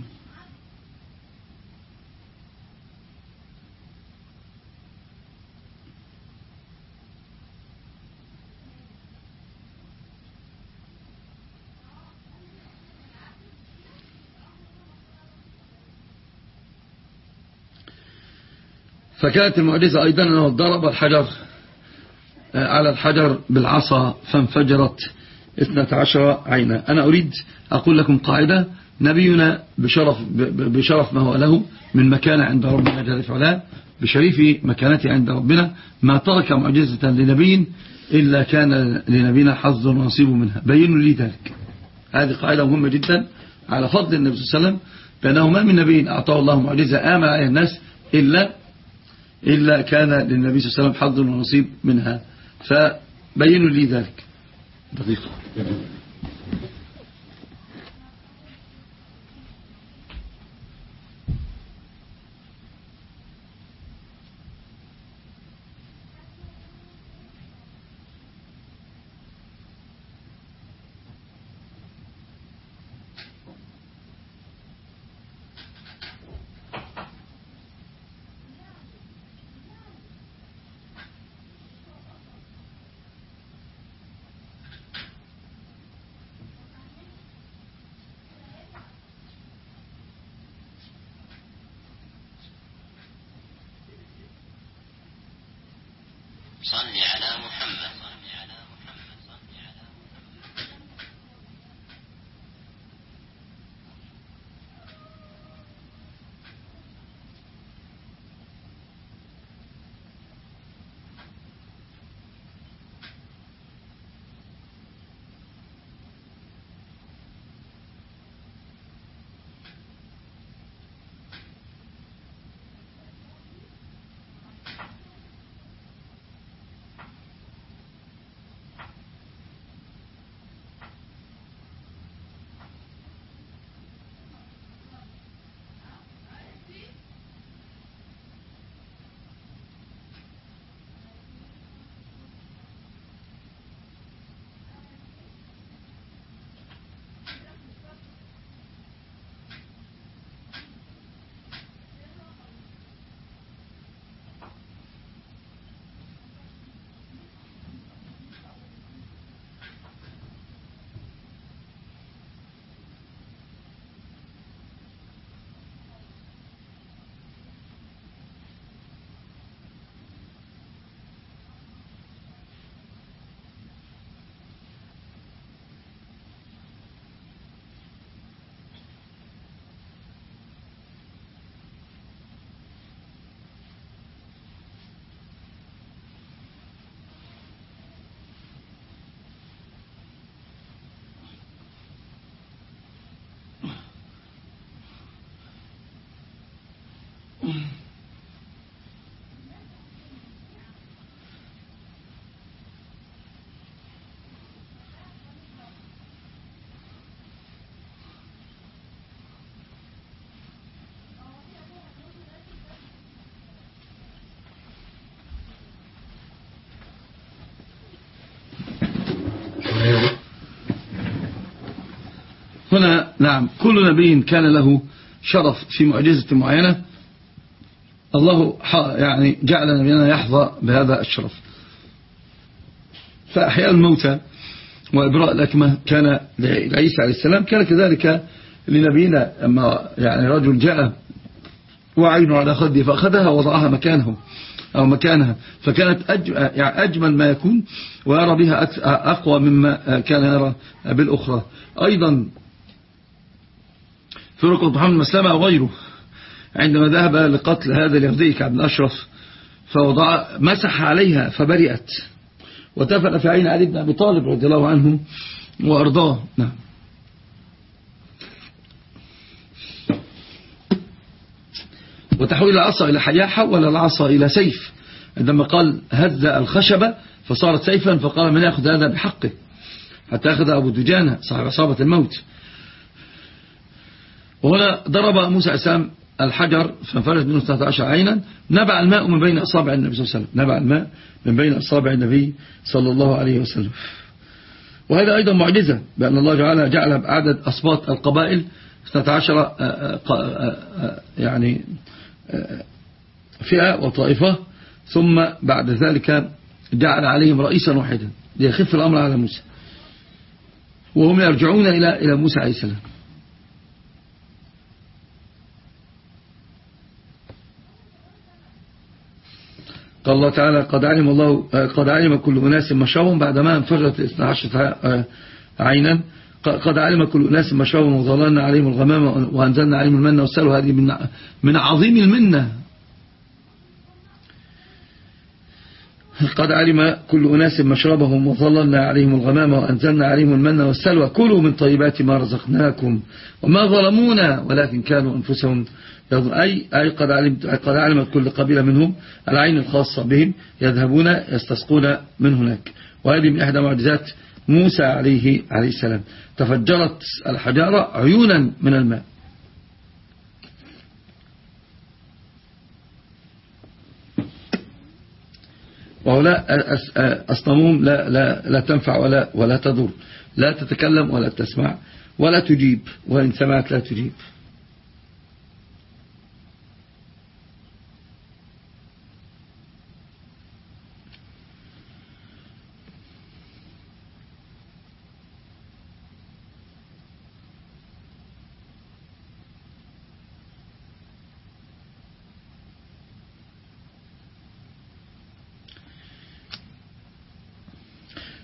فكانت المعجزة أيضا أنه ضرب الحجر آه، على الحجر بالعصا فانفجرت 12 عينا. أنا أريد أقول لكم قاعدة نبينا بشرف, بشرف ما هو له من مكانة عند ربنا جل وعلا بشريف مكانته عند ربنا. ما ترك معجزة لنبي إلا كان لنبينا حظ ونصيب منها. بينوا لي ذلك. هذه قاعدة مهمة جدا على فضل النبي صلى الله عليه وسلم بأنه ما من نبي أعطاه الله معجزة آمن عليه الناس إلا إلا كان للنبي صلى الله عليه وسلم حظ ونصيب منها. فبينوا لي ذلك. دقيقة. هنا نعم كل نبي كان له شرف في معجزة معينة. الله يعني جعل نبينا يحظى بهذا الشرف. فأحياء الموتى وإبراء الأكمة كان لعيسى عليه السلام كان كذلك لنبينا. أما يعني رجل جاء وعينه على خده فأخذها وضعها مكانه أو مكانها. فكانت يعني أجمل ما يكون ويرى بها أقوى مما كان يرى بالأخرى. أيضا في ركض محمد مسلمة أو غيره عندما ذهب لقتل هذا اليهودي كعب بن أشرف فوضع مسح عليها فبرئت. وتفل في عين علي بن أبي طالب رضي الله عنه وأرضاه. نعم. وتحويل العصا إلى حياة حول العصا إلى سيف. عندما قال هز الخشبة فصارت سيفا فقال من يأخذ هذا بحقه؟ حتى أخذ أبو دجانة صاحب عصابة الموت. وهنا ضرب موسى أسام الحجر فانفرد منه 13 عينا. نبع الماء من بين أصابع النبي صلى الله عليه وسلم. نبع الماء من بين أصابع النبي صلى الله عليه وسلم. وهذا أيضا معجزة بأن الله جعل جعل بعدد أصباط القبائل 12 آه، آه، آه، يعني فئة وطائفة. ثم بعد ذلك جعل عليهم رئيسا واحدا ليخف الأمر على موسى. وهم يرجعون إلى إلى موسى عليه السلام. قال الله تعالى قد علم الله قد علم كل أناس مشاهم بعدما انفجرت 12 عينا. قد علم كل أناس مشاهم وظللنا عليهم الغمام وأنزلنا عليهم المنة والسلوى هذه من من عظيم المنة. قد علم كل أناس مشربهم وظللنا عليهم الغمام وأنزلنا عليهم المن والسلوى كلوا من طيبات ما رزقناكم وما ظلمونا ولكن كانوا أنفسهم أي, أي قد, علم قد علمت كل قبيلة منهم العين الخاصة بهم يذهبون يستسقون من هناك. وهذه من إحدى معجزات موسى عليه عليه السلام. تفجرت الحجارة عيونا من الماء. وهؤلاء أصنامهم لا, لا, لا تنفع ولا, ولا تضر لا تتكلم ولا تسمع ولا تجيب. وإن سمعت لا تجيب.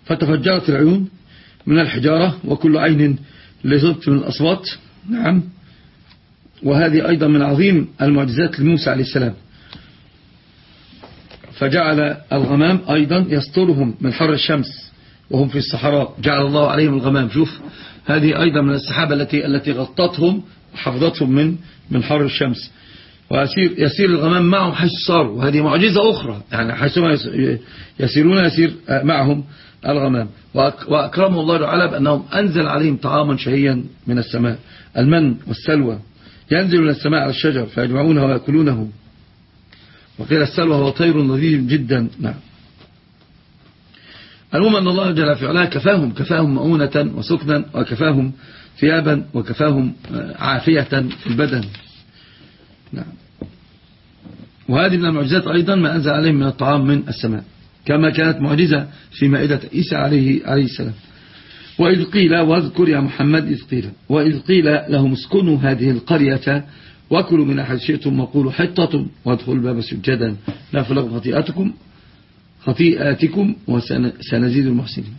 فتفجرت العيون من الحجارة وكل عين لزبط من الأصوات. نعم. وهذه أيضا من عظيم المعجزات لموسى عليه السلام. فجعل الغمام أيضا يسترهم من حر الشمس وهم في الصحراء. جعل الله عليهم الغمام. شوف هذه أيضا من السحابة التي التي غطتهم وحفظتهم من من حر الشمس. ويسير يسير الغمام معهم حيث صاروا. وهذه معجزة أخرى. يعني حيثما يسيرون يسير معهم. الغمام. وأكرمه الله تعالى بأنهم أنزل عليهم طعاما شهيا من السماء. المن والسلوى. ينزل من السماء على الشجر فيجمعونه ويأكلونه. وقيل السلوى هو طير نظيف جدا. نعم. المهم أن الله جل في علاه كفاهم. كفاهم مؤونة وسكنا وكفاهم ثيابا وكفاهم عافية في البدن. نعم. وهذه من المعجزات أيضا ما أنزل عليهم من الطعام من السماء. كما كانت معجزة في مائدة عيسى عليه, عليه السلام. وإذ قيل واذكر يا محمد إذ قيل وإذ قيل لهم اسكنوا هذه القرية وكلوا من أحد شئتم وقولوا حطة وادخلوا الباب سجدا. نغفر خطيئتكم خطيئاتكم وسنزيد المحسنين.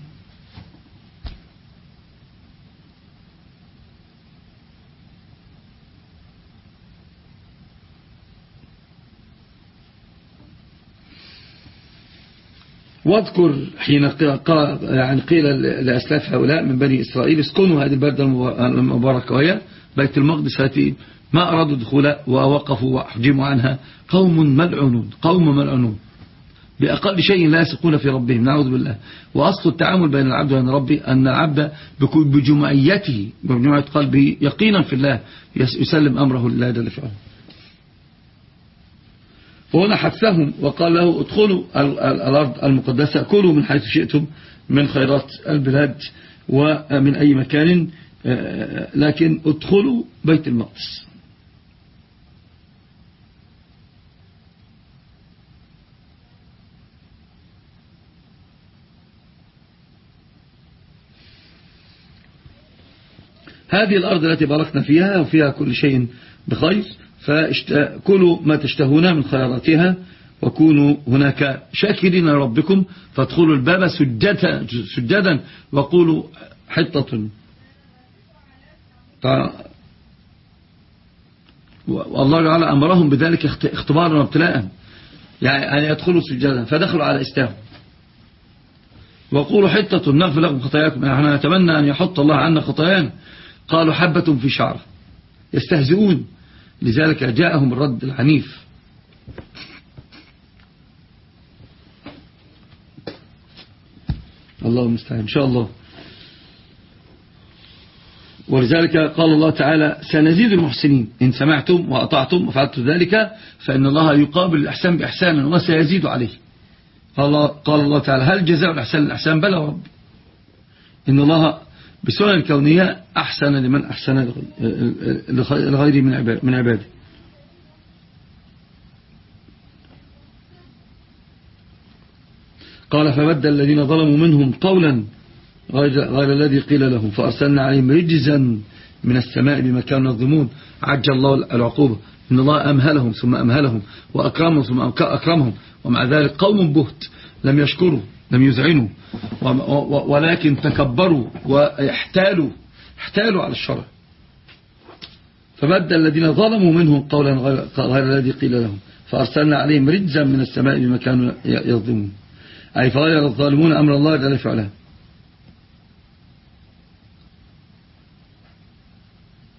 واذكر حين يعني قيل لأسلاف هؤلاء من بني إسرائيل اسكنوا هذه البلدة المباركة وهي بيت المقدس التي ما أرادوا دخولا ووقفوا وأحجموا عنها قوم ملعونون قوم ملعونون بأقل شيء لا يثقون في ربهم نعوذ بالله. وأصل التعامل بين العبد وبين ربي أن العبد بجمعيته بجمعية قلبه يقينا في الله يسلم أمره لله جل وعلا فهنا حثهم وقال له ادخلوا الأرض المقدسة كلوا من حيث شئتم من خيرات البلاد ومن أي مكان آه، لكن ادخلوا بيت المقدس. هذه الأرض التي باركنا فيها وفيها كل شيء بخير. فكلوا ما تشتهون من خيراتها وكونوا هناك شاكرين لربكم فادخلوا الباب سجدا, سجدا وقولوا حطة. والله تعالى أمرهم بذلك اختبارا وابتلاء. يعني أن يدخلوا سجدا. فدخلوا على إستاهم وقولوا حطة نغفر لكم خطاياكم. يعني نتمنى أن يحط الله عنا خطايانا. قالوا حبة في شعر. يستهزئون. لذلك جاءهم الرد العنيف. الله المستعان. إن شاء الله. ولذلك قال الله تعالى سنزيد المحسنين. إن سمعتم وأطعتم وفعلتم ذلك فإن الله يقابل الإحسان بإحسان وسيزيد عليه. قال, قال الله تعالى هل جزاء الإحسان الإحسان؟ بلى رب. إن الله بالسنن الكونية أحسن لمن أحسن لغيره من عباده. قال فبدل الذين ظلموا منهم قولا غير الذي قيل لهم فأرسلنا عليهم رجزا من السماء بما كانوا يظلمون. عجل الله العقوبة. إن الله أمهلهم ثم أمهلهم وأكرمهم ثم أكرمهم. ومع ذلك قوم بهت لم يشكروا. لم يزعنوا. ولكن تكبروا واحتالوا احتالوا على الشرع. فبدل الذين ظلموا منهم قولا غير الذي قيل لهم. فأرسلنا عليهم رجزا من السماء بما كانوا يظلمون. أي فغير الظالمون أمر الله جل فعلا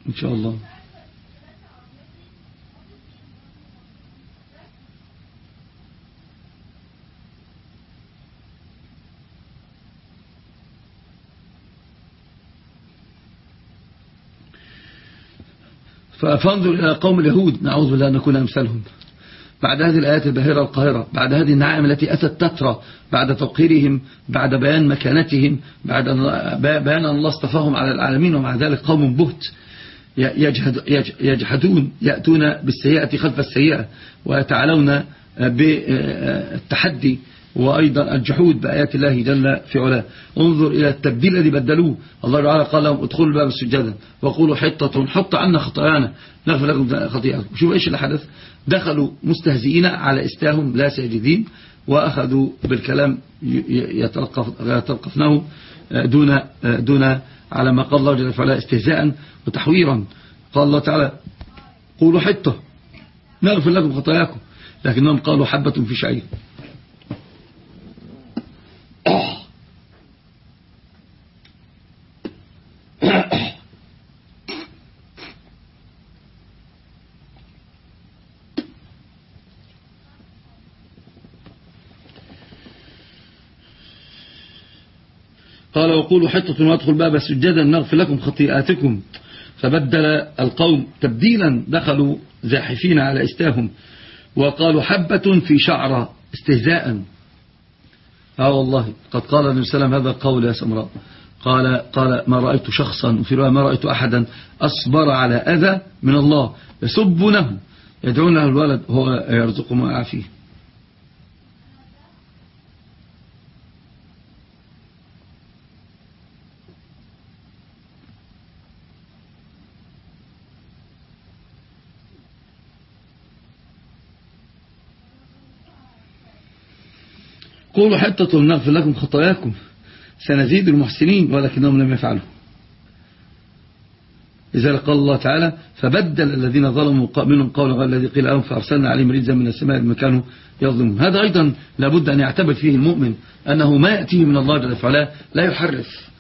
إن شاء الله. فانظر إلى قوم اليهود. نعوذ بالله أن نكون أمثالهم. بعد هذه الآيات الباهرة القاهرة بعد هذه النعائم التي أتت تترى بعد توقيرهم بعد بيان مكانتهم بعد بيان الله اصطفاهم على العالمين ومع ذلك قوم بهت. يجهد يجحدون يأتون بالسيئة خلف السيئة ويتعالون بالتحدي وأيضا الجحود بآيات الله جل في علاه. انظر إلى التبديل الذي بدلوه. الله تعالى قال لهم ادخلوا الباب سجدا وقولوا حطة حط عنا خطايانا. نغفر لكم خطيئتكم شوفوا إيش اللي حدث دخلوا مستهزئين على إستاهم لا ساجدين وأخذوا بالكلام يتلقف يتلقفناه دون دون على ما قال الله جل وعلا استهزاء وتحويرا. قال الله تعالى قولوا حطة. نغفر لكم خطاياكم. لكنهم قالوا حبة في شعير قال وقولوا حطة وادخل باب سجدا نغفر لكم خطيئاتكم. فبدل القوم تبديلا دخلوا زاحفين على إستاهم. وقالوا حبة في شعرة استهزاء. آه والله قد قال النبي صلى الله عليه وسلم هذا القول يا سمراء. قال قال ما رأيت شخصا وفي رواية ما رأيت أحدا أصبر على أذى من الله يسبونه يدعون له الولد هو يرزق ما يعافيه. قولوا حتة نغفر لكم خطاياكم. سنزيد المحسنين ولكنهم لم يفعلوا. لذلك قال الله تعالى فبدل الذين ظلموا منهم قولا غير الذي قيل لهم فأرسلنا عليهم رجزا من السماء بما كانوا يظلمون. هذا أيضا لابد أن يعتبر فيه المؤمن أنه ما يأتيه من الله جل وعلا لا يحرف.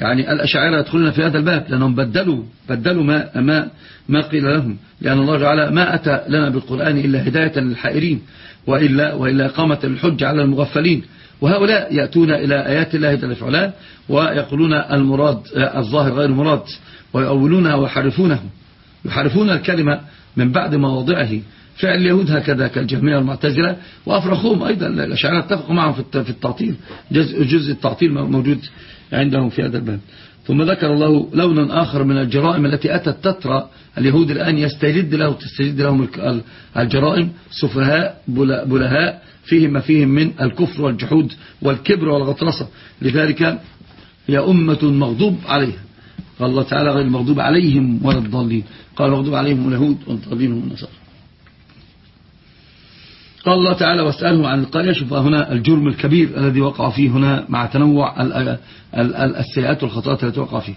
يعني الأشاعرة يدخلون في هذا الباب لأنهم بدلوا بدلوا ما ما ما قيل لهم لأن الله تعالى ما أتى لنا بالقرآن إلا هداية للحائرين وإلا, وإلا إقامة الحج على المغفلين. وهؤلاء يأتون إلى آيات الله جل وعلا ويقولون المراد الظاهر غير مراد ويؤولونها ويحرفونه. يحرفون الكلمة من بعد مواضعه. فعل اليهود هكذا كالجهمية والمعتزلة وأفرخهم أيضا. الأشعار اتفقوا معهم في التعطيل. جزء, جزء التعطيل موجود عندهم في هذا الباب. ثم ذكر الله لونا آخر من الجرائم التي أتت تترى اليهود الآن يستجد له تستجد لهم الجرائم سفهاء بلهاء فيهم ما فيهم من الكفر والجحود والكبر والغطرسة. لذلك هي أمة مغضوب عليها. قال الله تعالى غير المغضوب عليهم ولا الضالين. قال المغضوب عليهم اليهود والضالين هم النصارى قال الله تعالى واسأله عن القرية شوف هنا الجرم الكبير الذي وقع فيه هنا مع تنوع السيئات والخطأات التي وقع فيه.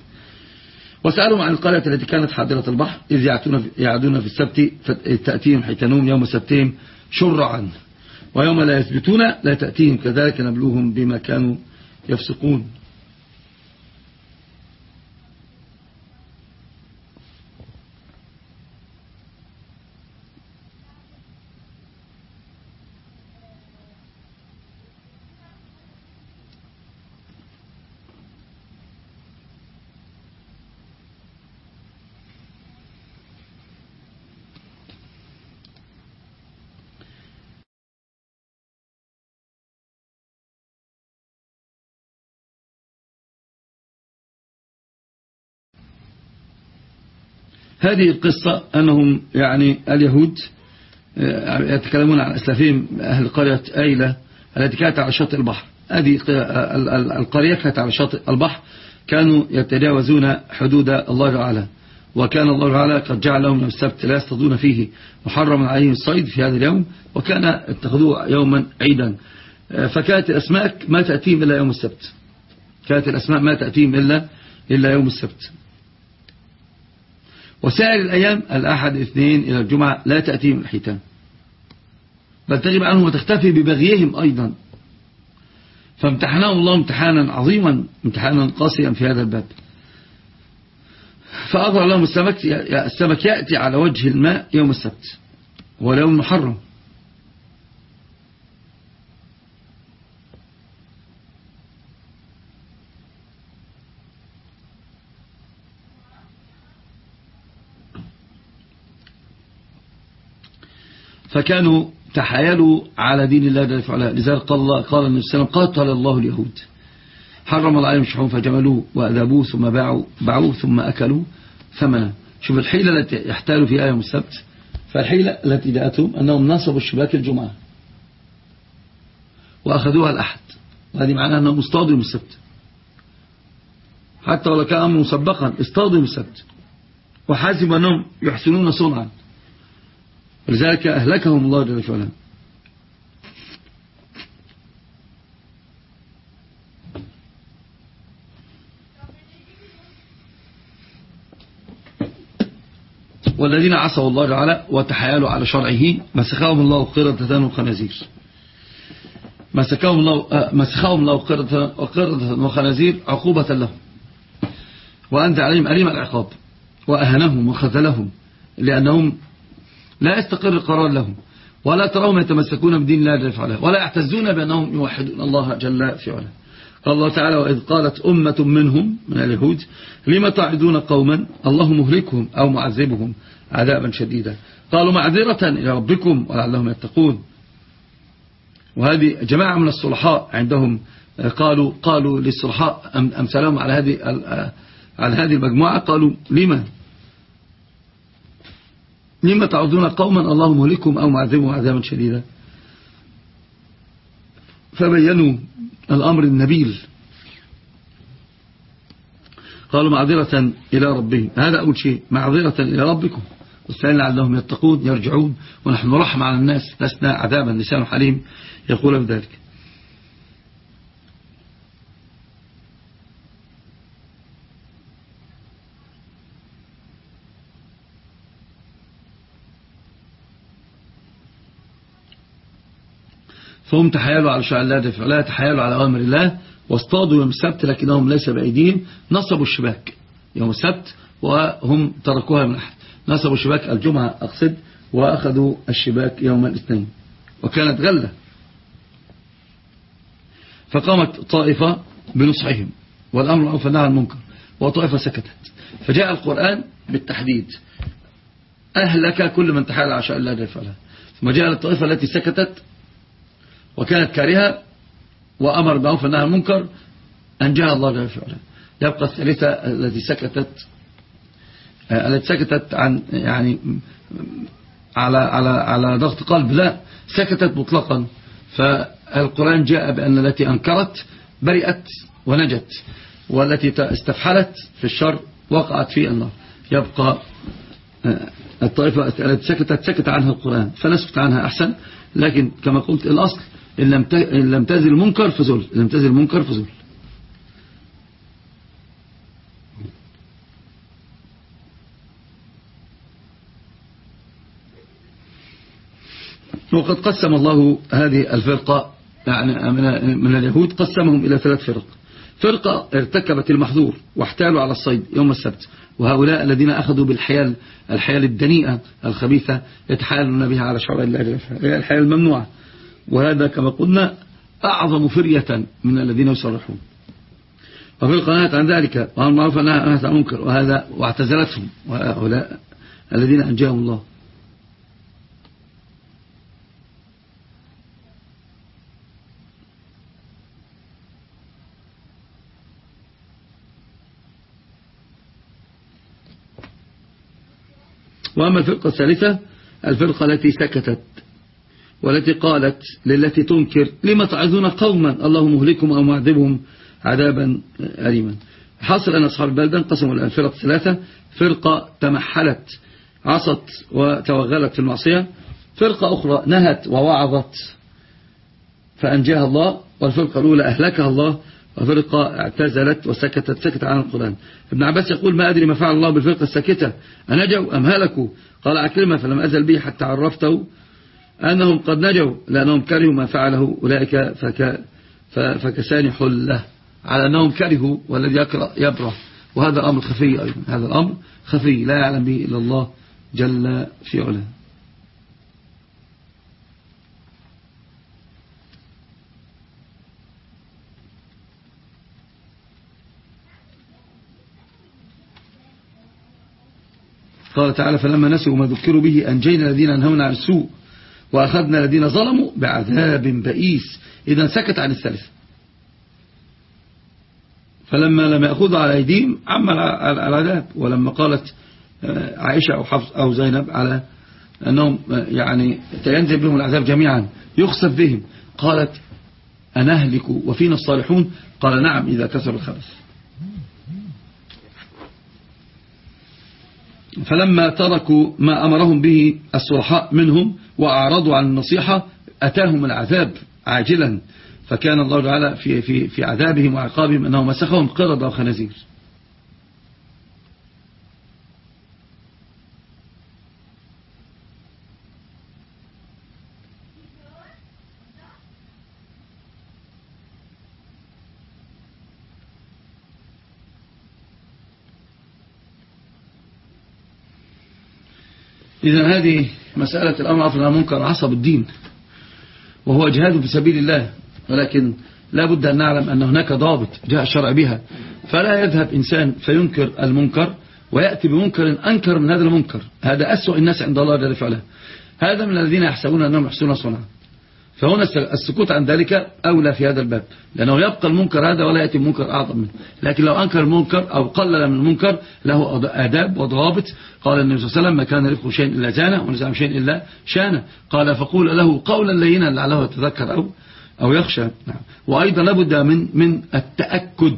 وسألهم عن القرية التي كانت حاضرة البحر إذ يعدون في السبت تأتيهم حيتانهم يوم سبتهم شرعا. ويوم لا يثبتون لا تأتيهم كذلك نبلوهم بما كانوا يفسقون. هذه القصة أنهم يعني اليهود آه، يتكلمون عن أسلافهم أهل قرية أيلة التي كانت على شاطئ البحر. هذه القرية كانت على شاطئ البحر كانوا يتجاوزون حدود الله تعالى. وكان الله تعالى قد جعل لهم السبت لا يصطادون فيه محرما عليهم الصيد في هذا اليوم وكان اتخذوه يوما عيدا. فكانت الأسماك ما تأتيهم إلا يوم السبت. كانت الأسماء ما تأتيهم إلا, إلا يوم السبت. وسائر الأيام الأحد الاثنين إلى الجمعة لا تأتيهم الحيتان. بل تجب عنهم وتختفي ببغيهم أيضا. فامتحناهم الله امتحانا عظيما امتحانا قاسيا في هذا الباب. فأظهر لهم السمك, السمك يأتي على وجه الماء يوم السبت وليوم محرم. فكانوا تحايلوا على دين الله جل وعلا. لذلك قال الله قال النبي صلى الله عليه وسلم قاتل الله اليهود. حرم الله عليهم الشحوم فجملوه وأذابوه ثم باعوا باعوه ثم أكلوا ثمنا شوف الحيلة التي يحتالوا فيها يوم السبت. فالحيلة التي جاءتهم أنهم نصبوا الشباك الجمعة. وأخذوها الأحد. وهذه معناها أنهم اصطادوا يوم السبت حتى ولو كان أمر مسبقا يوم السبت وحاسبوا أنهم يحسنون صنعا. ولذلك أهلكهم الله جل وعلا. والذين عصوا الله تعالى وتحايلوا على شرعه مسخهم الله قردة وخنازير. مسخهم الله آه، مسخهم الله قردة وخنازير عقوبة لهم. وأنت عليهم أليم العقاب. وأهنهم وخذلهم لأنهم لا يستقر القرار لهم. ولا تراهم يتمسكون بدين الله جل وعلا. ولا يعتزون بأنهم يوحدون الله جل في علا قال الله تعالى وإذ قالت أمة منهم من اليهود لما تعدون قوما؟ الله مهلكهم أو معذبهم عذابا شديدا. قالوا معذرة إلى ربكم ولعلهم يتقون. وهذه جماعة من الصلحاء عندهم قالوا قالوا للصلحاء أمثالهم على هذه على هذه المجموعة؟ قالوا لما؟ لما تعودون قوما الله مهلكهم أو معذبهم عذابا شديدا. فبينوا الأمر النبيل. قالوا معذرة إلى ربهم. هذا أول شيء معذرة إلى ربكم. والثاني لعلهم يتقون يرجعون ونحن رحمة على الناس لسنا عذابا لسان حليم. يقول بذلك. فهم تحايلوا على شرع الله دفع لا تحايلوا على أمر الله. واصطادوا يوم السبت لكنهم ليس بأيديهم. نصبوا الشباك يوم السبت وهم تركوها من أحد. نصبوا الشباك الجمعة أقصد وأخذوا الشباك يوم الاثنين. وكانت غلة. فقامت طائفة بنصحهم. والأمر معروف عن المنكر. وطائفة سكتت. فجاء القرآن بالتحديد. أهلك كل من تحايل عشاء الله وعلا ثم جاء الطائفة التي سكتت. وكانت كارهة وأمر والنهي عن المنكر أنجاها الله جل وعلا يبقى الثالثة التي سكتت آه، التي سكتت عن يعني على على على ضغط قلب لا سكتت مطلقا. فالقرآن جاء بأن التي أنكرت برئت ونجت والتي استفحلت في الشر وقعت في النار. يبقى آه، الطائفة التي سكتت سكت عنها القرآن فنسكت عنها أحسن. لكن كما قلت الأصل إن لم إن لم تزل المنكر فزل. إن لم تزل المنكر فزل. وقد قسم الله هذه الفرقة يعني من اليهود قسمهم إلى ثلاث فرق. فرقة ارتكبت المحظور واحتالوا على الصيد يوم السبت. وهؤلاء الذين أخذوا بالحيال الحيال الدنيئة الخبيثة يتحايلون بها على شعر الله الحيال الممنوعة. وهذا كما قلنا أعظم فرية من الذين يصرحون وفي القناة عن ذلك وهو المعروف أنها نهت عن منكر وهذا واعتزلتهم وهؤلاء الذين أنجاهم الله. وأما الفرقة الثالثة الفرقة التي سكتت. والتي قالت للتي تنكر لما تعظون قوما؟ الله مهلكهم أو معذبهم عذابا أليما. حصل أن أصحاب البلدة انقسموا إلى الفرق ثلاثة. فرقة تمحلت عصت وتوغلت في المعصية. فرقة أخرى نهت ووعظت فأنجاها الله. والفرقة الأولى أهلكها الله. وفرقة اعتزلت وسكتت سكت عن القرآن. ابن عباس يقول ما أدري ما فعل الله بالفرقة الساكتة أنجوا أم هلكوا؟ قال أكلمة فلم أزل به حتى عرفته. أنهم قد نجوا لأنهم كرهوا ما فعله أولئك فك فكسان حله على أنهم كرهوا والذي يقرأ يبرح وهذا الأمر خفي أيضا. هذا الأمر خفي لا يعلم به إلا الله جل في علاه. قال تعالى فلما نسوا ما ذكروا به أنجينا الذين نهونا عن السوء وأخذنا الذين ظلموا بعذاب بئيس. إذا سكت عن الثالث. فلما لم يأخذوا على أيديهم عم العذاب. ولما قالت آه، عائشة أو حفص أو زينب على أنهم آه، يعني تينزل بهم العذاب جميعا. يخسف بهم. قالت أنهلك وفينا الصالحون؟ قال نعم إذا كسر الخبث. فلما تركوا ما أمرهم به الصلحاء منهم وأعرضوا عن النصيحة أتاهم العذاب عاجلا. فكان الله تعالى في, في, في عذابهم وعقابهم أنه مسخهم قردة وخنازير إذا هذه مسألة الأمر عفوا المنكر عصب الدين وهو جهاد في سبيل الله ولكن لا بد أن نعلم أن هناك ضابط جاء الشرع بها. فلا يذهب إنسان فينكر المنكر ويأتي بمنكر أنكر من هذا المنكر. هذا أسوأ الناس عند الله جل فعلا هذا من الذين يحسبون أنهم يحسنون صنعا. فهنا السكوت عن ذلك أولى في هذا الباب لأنه يبقى المنكر هذا ولا يأتي منكر أعظم منه. لكن لو أنكر المنكر أو قلل من المنكر له آداب وضوابط. قال النبي صلى الله عليه وسلم ما كان رفق شيء إلا زانه ونزع شيء إلا شانه. قال فقول له قولا لينا لعله يتذكر أو أو يخشى. نعم. وأيضا لابد من من التأكد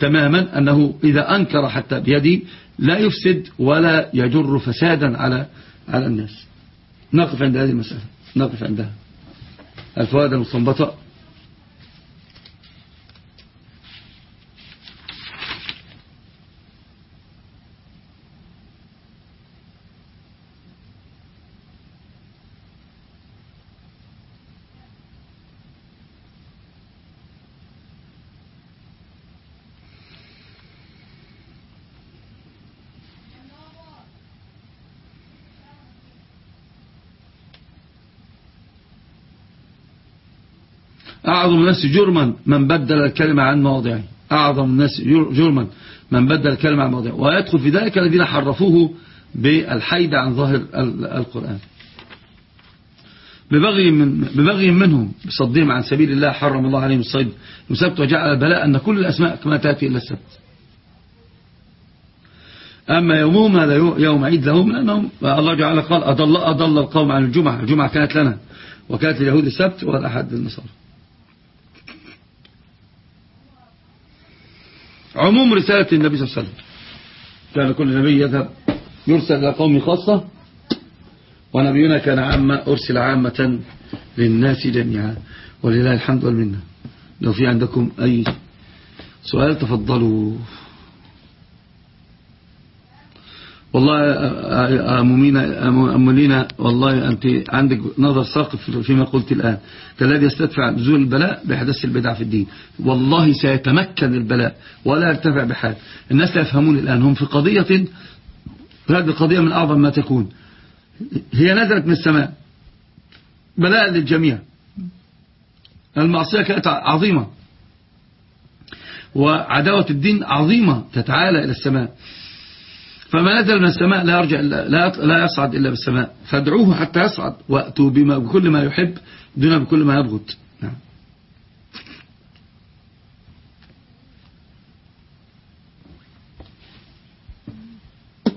تماما أنه إذا أنكر حتى بيدي لا يفسد ولا يجر فسادا على على الناس. نقف عند هذه المسألة. نقف عندها. الفوائد المستنبطة أعظم الناس جرما من بدل الكلمة عن مواضعه. أعظم الناس جرما من بدل الكلمة عن مواضعه. ويدخل في ذلك الذين حرفوه بالحيد عن ظاهر القرآن. ببغي, من ببغي منهم بصدهم عن سبيل الله حرم الله عليهم الصيد وسبت وجعل البلاء أن كل الأسماء كما تأتي إلا السبت. أما يومهم هذا يوم عيد لهم لأنهم الله جعل قال أضل, أضل القوم عن الجمعة. الجمعة كانت لنا وكانت اليهود السبت والأحد النصارى. عموم رسالة النبي صلى الله عليه وسلم. كان كل نبي يذهب يرسل إلى خاصة ونبينا كان عامة أرسل عامة للناس جميعا ولله الحمد والمنة. لو في عندكم أي سؤال تفضلوا. والله أمولينا والله أنت عندك نظر ساقف فيما قلت الآن. كالذي يستدفع نزول البلاء بحدث البدع في الدين. والله سيتمكن البلاء ولا يرتفع بحال. الناس لا يفهمون الآن. هم في قضية هذه القضية من أعظم ما تكون. هي نزلت من السماء. بلاء للجميع. المعصية كانت عظيمة. وعداوة الدين عظيمة تتعالى إلى السماء. فما نزل من السماء لا يرجع إلا لا لا يصعد إلا بالسماء. فادعوه حتى يصعد وأتوا بما بكل ما يحب دون بكل ما يبغض